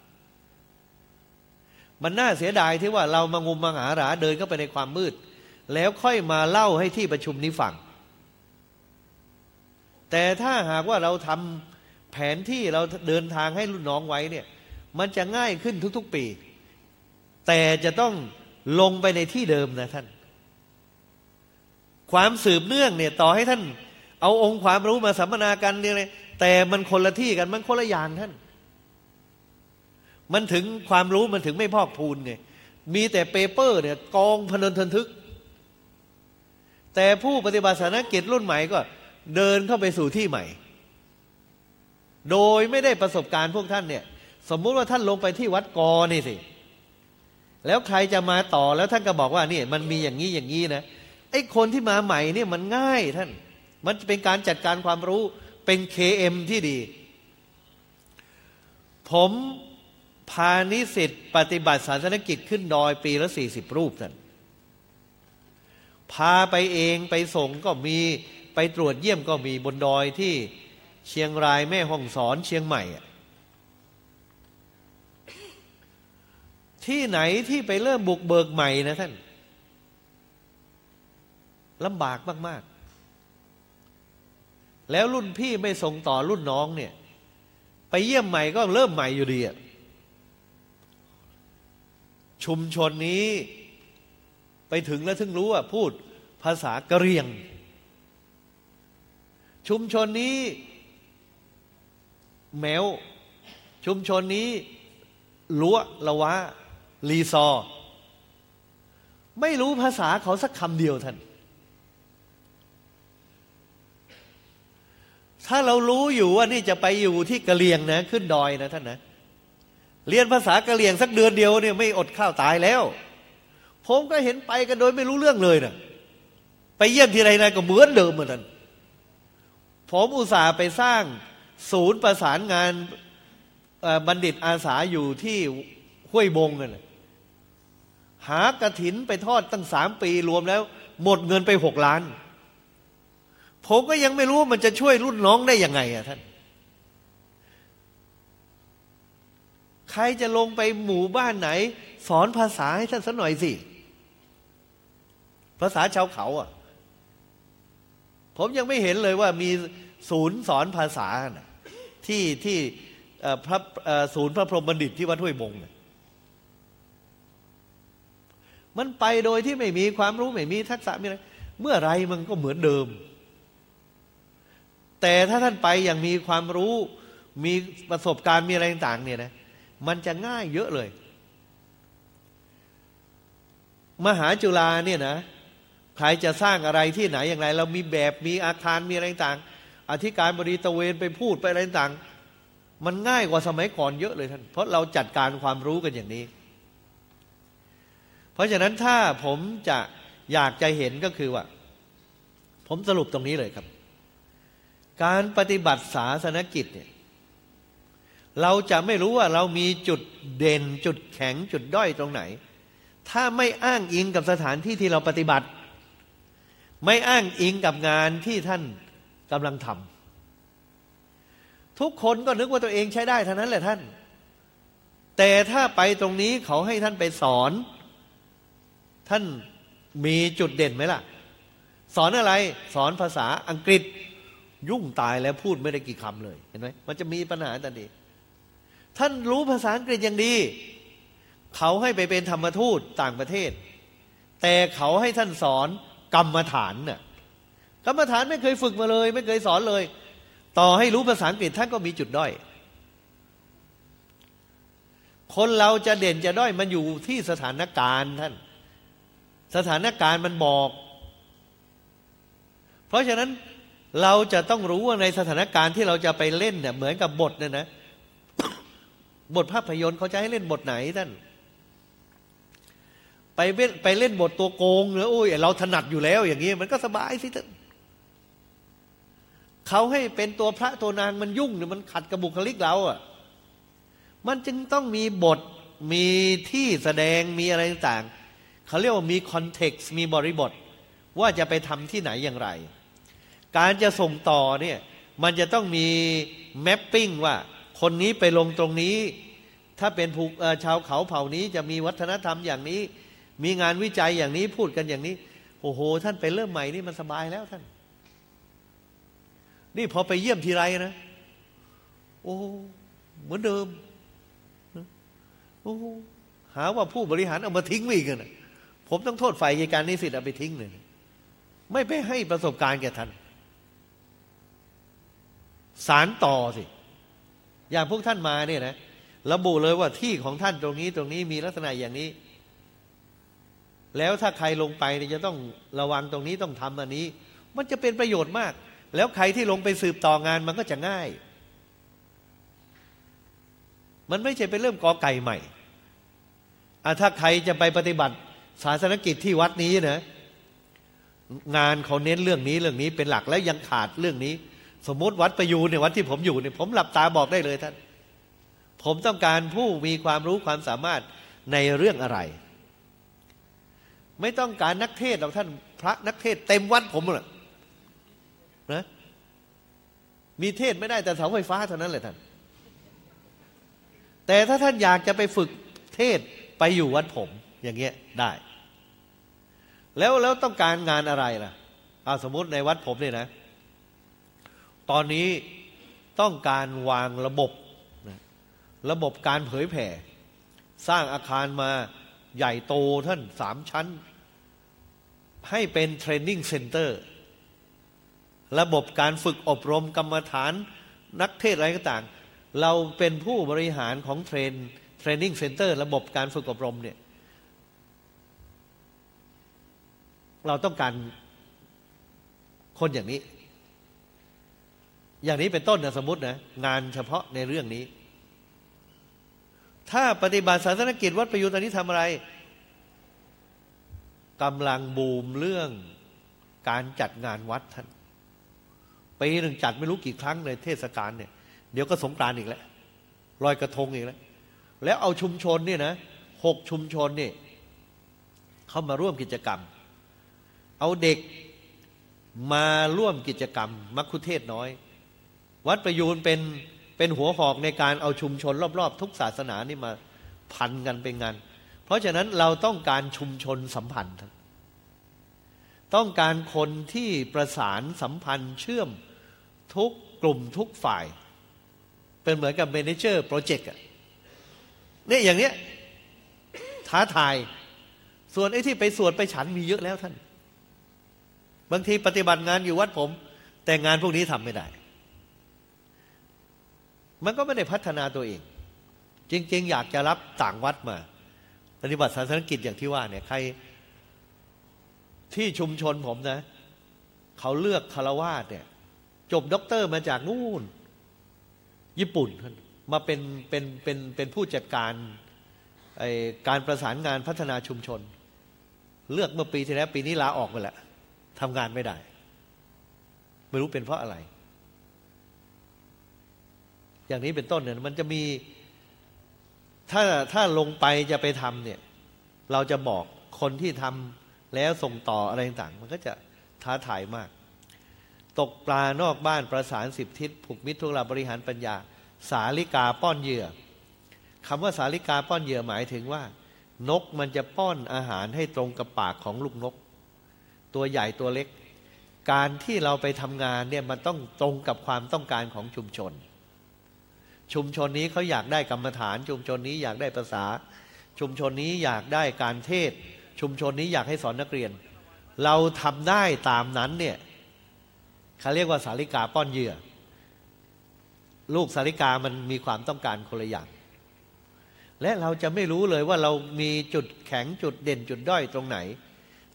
มันน่าเสียดายที่ว่าเรามางมมาหาหราเดินเข้าไปในความมืด แล้วค่อยมาเล่าให้ที่ประชุมนี้ฟัง แต่ถ้าหากว่าเราทำแผนที่เราเดินทางให้รุ่นน้องไว้เนี่ย มันจะง่ายขึ้นทุก ๆ ปี แต่จะต้องลงไปในที่เดิมนะท่าน ความสืบเนื่องเนี่ยต่อให้ท่าน เอาองค์ความรู้มาสัมมนากันเนี่ย แต่มันคนละที่กันมันคนละอย่างท่าน มันถึงความรู้มันถึงไม่พอกพูนไงมีแต่เปเปอร์เนี่ยกองพนันทนทึก แต่ผู้ปฏิบัติศาสนกิจรุ่นใหม่ก็เดินเข้าไปสู่ที่ใหม่ โดยไม่ได้ประสบการณ์พวกท่านเนี่ย สมมุติว่าท่านลงไปที่วัดกอนี่สิแล้วใครจะมาต่อแล้วท่านก็บอกว่านี่มันมีอย่างนี้อย่างนี้นะไอ้คนที่มาใหม่เนี่ยมันง่ายท่าน มันเป็นการจัดการความรู้ เป็น KM ที่ดี ผมพานิสิตปฏิบัติศาสนกิจขึ้นดอยปีละสี่สิบรูปท่านพาไปเองไปส่งก็มีไปตรวจเยี่ยมก็มีบนดอยที่เชียงรายแม่ห้องสอนเชียงใหม่ที่ไหนที่ไปเริ่มบุกเบิกใหม่นะท่านลำบากมาก แล้วรุ่นพี่ไม่ส่งต่อรุ่นน้องเนี่ย ไปเยี่ยมใหม่ก็เริ่มใหม่อยู่ดีอะชุมชนนี้ไปถึงแล้วถึงรู้ว่าพูดภาษากะเรียง ชุมชนนี้ แมว ชุมชนนี้ลัวละวะรีซอ ไม่รู้ภาษาเขาสักคำเดียวท่าน ถ้าเรารู้อยู่ว่านี่จะไปอยู่ที่กะเลียงนะ ขึ้นดอยนะท่านนะ เรียนภาษากะเลียงสักเดือนเดียวเนี่ยไม่อดข้าวตายแล้ว ผมก็เห็นไปกันโดยไม่รู้เรื่องเลยนะไปเยี่ยมทีไรนายก็เหมือนเดิมเหมือนกันผมอุตส่าห์ไปสร้างศูนย์ประสานงานบัณฑิตอาสาอยู่ที่ห้วยบงกันหากระถินไปทอดตั้งสามปีรวมแล้ว หมดเงินไปหกล้าน ผมก็ยังไม่รู้ว่ามันจะช่วยรุ่นน้องได้ยังไงอะท่าน ใครจะลงไปหมู่บ้านไหน สอนภาษาให้ท่านสักหน่อยสิ ภาษาชาวเขาอะผมยังไม่เห็นเลยว่ามีศูนย์สอนภาษาที่ที่พระศูนย์พระพรหมบัณฑิตที่วัดห้วยมงเนี่ยมันไปโดยที่ไม่มีความรู้ไม่มีทักษะมีอะไรเมื่อไรมันก็เหมือนเดิม แต่ถ้าท่านไปอย่างมีความรู้มีประสบการณ์มีอะไรต่างเนี่ยนะมันจะง่ายเยอะเลย มหาจุฬาเนี่ยนะใครจะสร้างอะไรที่ไหนอย่างไร เรามีแบบมีอาคารมีอะไรต่างอธิการบดีตะเวนไปพูดไปอะไรต่างมันง่ายกว่าสมัยก่อนเยอะเลยท่านเพราะเราจัดการความรู้กันอย่างนี้ เพราะฉะนั้นถ้าผมจะอยากจะเห็นก็คือว่า ผมสรุปตรงนี้เลยครับ การปฏิบัติศาสนกิจเนี่ยเราจะไม่รู้ว่าเรามีจุดเด่นจุดแข็งจุดด้อยตรงไหน ถ้าไม่อ้างอิงกับสถานที่ที่เราปฏิบัติ ไม่อ้างอิงกับงานที่ท่านกำลังทำทุกคนก็นึกว่าตัวเองใช้ได้เท่านั้นแหละท่าน แต่ถ้าไปตรงนี้เขาให้ท่านไปสอน ท่านมีจุดเด่นไหมล่ะ สอนอะไร สอนภาษาอังกฤษ ยุ่งตายแล้วพูดไม่ได้กี่คำเลยเห็นไหมมันจะมีปัญหาตันดีท่านรู้ภาษาอังกฤษอย่างดี เขาให้ไปเป็นธรรมทูตต่างประเทศ แต่เขาให้ท่านสอนกรรมฐานน่ะกรรมฐานไม่เคยฝึกมาเลย ไม่เคยสอนเลย ต่อให้รู้ภาษาอังกฤษท่านก็มีจุดด้อย คนเราจะเด่นจะด้อยมันอยู่ที่สถานการณ์ท่าน สถานการณ์มันบอก เพราะฉะนั้น เราจะต้องรู้ว่าในสถานการณ์ที่เราจะไปเล่นเนี่ยเหมือนกับบทเนี่ยนะ บทภาพยนตร์เขาจะให้เล่นบทไหนท่านไปเล่นไปเล่นบทตัวโกงหรือโอ้ยเราถนัดอยู่แล้ว อย่างนี้มันก็สบายสิท่านเขาให้เป็นตัวพระตัวนางมันยุ่งเนี่ยมันขัดกับบุคลิกเราอะมันจึงต้องมีบทมีที่แสดงมีอะไรต่างเขาเรียกว่ามีคอนเท็กซ์มีบริบท ว่าจะไปทำที่ไหนอย่างไร การจะส่งต่อเนี่ยมันจะต้องมีแมปปิ้งว่า คนนี้ไปลงตรงนี้ ถ้าเป็นผูชาวเขาเผ่านี้จะมีวัฒนธรรมอย่างนี้ มีงานวิจัยอย่างนี้พูดกันอย่างนี้ โอ้โห ท่านไปเริ่มใหม่นี่มันสบายแล้วท่าน นี่พอไปเยี่ยมทีไรนะโอ้เหมือนเดิมโอ้หาว่าผู้บริหารเอามาทิ้งไว้กันนะผมต้องโทษฝ่ายการนิสิตเอาไปทิ้งเลยไม่ไปให้ประสบการณ์แก่ท่าน สารต่อสิ อย่างพวกท่านมาเนี่ยนะระบุเลยว่าที่ของท่านตรงนี้ตรงนี้มีลักษณะอย่างนี้ แล้วถ้าใครลงไปเนี่ยจะต้องระวังตรงนี้ต้องทำอันนี้ มันจะเป็นประโยชน์มาก แล้วใครที่ลงไปสืบต่องานมันก็จะง่าย มันไม่ใช่เป็นเริ่มกอไก่ใหม่อะถ้าใครจะไปปฏิบัติศาสนกิจที่วัดนี้นะงานเขาเน้นเรื่องนี้เรื่องนี้เป็นหลักแล้วยังขาดเรื่องนี้ สมมติวัดประยูนเนี่ยวัดที่ผมอยู่เนี่ยผมหลับตาบอกได้เลยท่าน ผมต้องการผู้มีความรู้ความสามารถในเรื่องอะไร ไม่ต้องการนักเทศหรอกท่านพระนักเทศเต็มวัดผมเลยนะมีเทศไม่ได้แต่เสาไฟฟ้าเท่านั้นเลยท่าน แต่ถ้าท่านอยากจะไปฝึกเทศไปอยู่วัดผมอย่างเงี้ยได้ แล้วแล้วต้องการงานอะไรล่ะเอาสมมติในวัดผมเนี่ยนะ ตอนนี้ต้องการวางระบบระบบการเผยแผ่ สร้างอาคารมาใหญ่โตท่านสามชั้น ให้เป็น training center ระบบการฝึกอบรมกรรมฐานนักเทศน์อะไรก็ต่าง เราเป็นผู้บริหารของ train training center ระบบการฝึกอบรมเนี่ยเราต้องการคนอย่างนี้ อย่างนี้เป็นต้นนะสมมตินะงานเฉพาะในเรื่องนี้ ถ้าปฏิบัติศาสนกิจวัดประยุทธ์ตอนนี้ทำอะไรกำลังบูมเรื่องการจัดงานวัดท่านปีหนึ่งจัดไม่รู้กี่ครั้งในเทศกาลเนี่ย เดี๋ยวก็สงกรานอีกแล้วลอยกระทงอีกแล้ว แล้วเอาชุมชนเนี่ยนะหกชุมชนเนี่ยเข้ามาร่วมกิจกรรม เอาเด็กมาร่วมกิจกรรม มัคคุเทศน้อย วัดประยูนเป็นเป็นหัวหอกในการเอาชุมชนรอบๆ ทุกศาสนานี่มาพันกันเป็นงาน เพราะฉะนั้นเราต้องการชุมชนสัมพันธ์ ต้องการคนที่ประสานสัมพันธ์เชื่อมทุกกลุ่มทุกฝ่าย เป็นเหมือนกับเมนเจอร์โปรเจกต์เนี่ยอย่างเนี้ยท้าทาย ส่วนไอ้ที่ไปสวดไปฉันมีเยอะแล้วท่าน บางทีปฏิบัติงานอยู่วัดผม แต่งานพวกนี้ทำไม่ได้ มันก็ไม่ได้พัฒนาตัวเอง จริง ๆ อยากจะรับต่างวัดมา ปฏิบัติศาสนกิจอย่างที่ว่าเนี่ยใครที่ชุมชนผมนะ เขาเลือกฆราวาสเนี่ย จบด็อกเตอร์มาจากนู่น ญี่ปุ่น มาเป็นเป็นเป็นเป็นผู้จัดการการประสานงานพัฒนาชุมชน เลือกเมื่อปีที่แล้วปีนี้ลาออกไปแล้วทำงานไม่ได้ ไม่รู้เป็นเพราะอะไร อย่างนี้เป็นต้นเนี่ยมันจะมี ถ้าถ้าลงไปจะไปทำเนี่ย เราจะบอกคนที่ทำแล้วส่งต่ออะไรต่างมันก็จะท้าทายมาก ตกปลานอกบ้านประสานสิบทิศผูกมิตรทุกเราบริหารปัญญา สาลิกาป้อนเหยื่อคำว่าสาลิกาป้อนเหยื่อหมายถึงว่า นกมันจะป้อนอาหารให้ตรงกับปากของลูกนก ตัวใหญ่ตัวเล็ก การที่เราไปทำงานเนี่ยมันต้องตรงกับความต้องการของชุมชน ชุมชนนี้เขาอยากได้กรรมฐาน ชุมชนนี้อยากได้ภาษา ชุมชนนี้อยากได้การเทศ ชุมชนนี้อยากให้สอนนักเรียน เราทำได้ตามนั้นเนี่ยเขาเรียกว่าสาริกาป้อนเหยื่อ ลูกสาริกามันมีความต้องการคนละอย่าง และเราจะไม่รู้เลยว่าเรามีจุดแข็งจุดเด่นจุดด้อยตรงไหน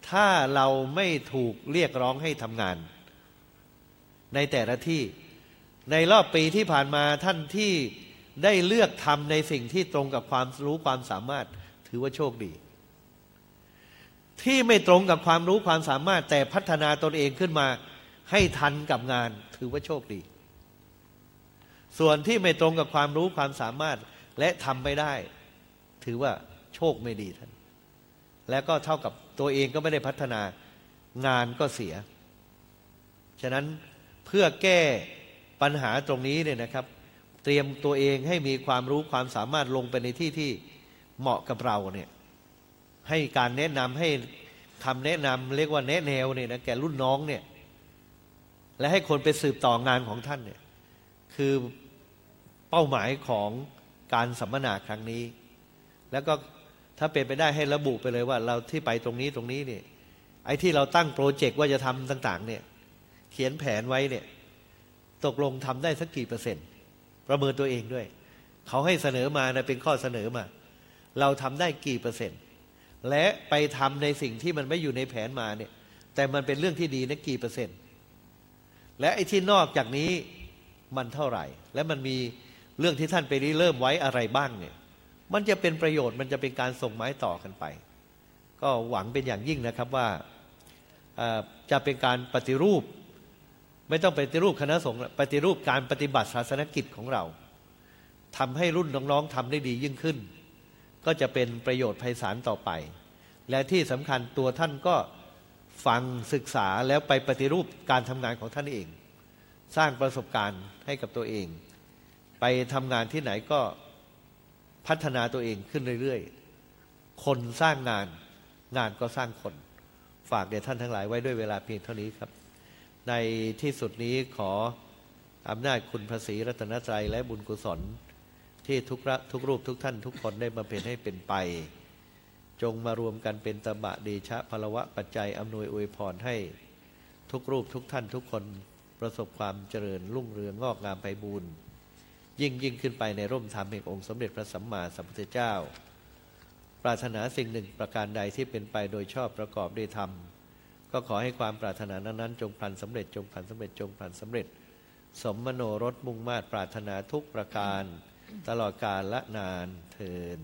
ถ้าเราไม่ถูกเรียกร้องให้ทำงาน ในแต่ละที่ ในรอบปีที่ผ่านมาท่านที่ได้เลือกทำในสิ่งที่ตรงกับความรู้ความสามารถ ถือว่าโชคดี ที่ไม่ตรงกับความรู้ความสามารถ แต่พัฒนาตนเองขึ้นมา ให้ทันกับงาน ถือว่าโชคดี ส่วนที่ไม่ตรงกับความรู้ความสามารถและทำไม่ได้ ถือว่าโชคไม่ดีท่าน และก็เท่ากับตัวเองก็ไม่ได้พัฒนางานก็เสีย ฉะนั้นเพื่อแก้ ปัญหาตรงนี้เนี่ยนะครับ เตรียมตัวเองให้มีความรู้ความสามารถลงไปในที่ที่เหมาะกับเราเนี่ยให้การแนะนำให้คำแนะนำเรียกว่าแนะแนวเนี่ยนะแก่รุ่นน้องเนี่ยและให้คนไปสืบต่องานของท่านเนี่ยคือเป้าหมายของการสัมมนาครั้งนี้ แล้วก็ถ้าเป็นไปได้ให้ระบุไปเลยว่า เราที่ไปตรงนี้ตรงนี้เนี่ยไอ้ที่เราตั้งโปรเจกต์ว่าจะทำต่าง ๆ เนี่ย เขียนแผนไว้เนี่ย ตกลงทำได้สักกี่เปอร์เซ็นต์ ประเมินตัวเองด้วย เขาให้เสนอมานะเป็นข้อเสนอมา เราทำได้กี่เปอร์เซ็นต์ และไปทำในสิ่งที่มันไม่อยู่ในแผนมาเนี่ย แต่มันเป็นเรื่องที่ดีนะกี่เปอร์เซ็นต์ และไอ้ที่นอกจากนี้มันเท่าไหร่ และมันมีเรื่องที่ท่านไปริเริ่มไว้อะไรบ้างเนี่ย มันจะเป็นประโยชน์มันจะเป็นการส่งไม้ต่อกันไป ก็หวังเป็นอย่างยิ่งนะครับว่าจะเป็นการปฏิรูป ไม่ต้องปฏิรูปคณะสงฆ์ปฏิรูปการปฏิบัติศาสนกิจของเราทำให้รุ่นน้องๆทำได้ดียิ่งขึ้น ก็จะเป็นประโยชน์ไพศาลต่อไป และที่สำคัญตัวท่านก็ฟังศึกษาแล้วไปปฏิรูปการทำงานของท่านเอง สร้างประสบการณ์ให้กับตัวเอง ไปทำงานที่ไหนก็พัฒนาตัวเองขึ้นเรื่อยๆ คนสร้างงานงานก็สร้างคน ฝากเดี๋ยวท่านทั้งหลายไว้ด้วยเวลาเพียงเท่านี้ครับ ในที่สุดนี้ขออำนาจคุณพระศรีรัตนตรัยและบุญกุศล ที่ทุกระทุกรูปทุกท่านทุกคนได้มาเป็นให้เป็นไป จงมารวมกันเป็นตบะเดชะพลวะปัจจัยอำนวยอวยพรให้ ทุกรูปทุกท่านทุกคนประสบความเจริญรุ่งเรืองงอกงามไปบูรณ์ยิ่งยิ่งขึ้นไปในร่มธรรมแห่งองค์สมเด็จพระสัมมาสัมพุทธเจ้า ปรารถนาสิ่งหนึ่งประการใดที่เป็นไปโดยชอบประกอบด้วยธรรม ก็ขอให้ความปรารถนานั้นจงพลันสำเร็จจงพลันสำเร็จจงพลันสำเร็จ สมมโนรสมุ่งมาตรปรารถนาทุกประการ ตลอดกาลละนานเทิน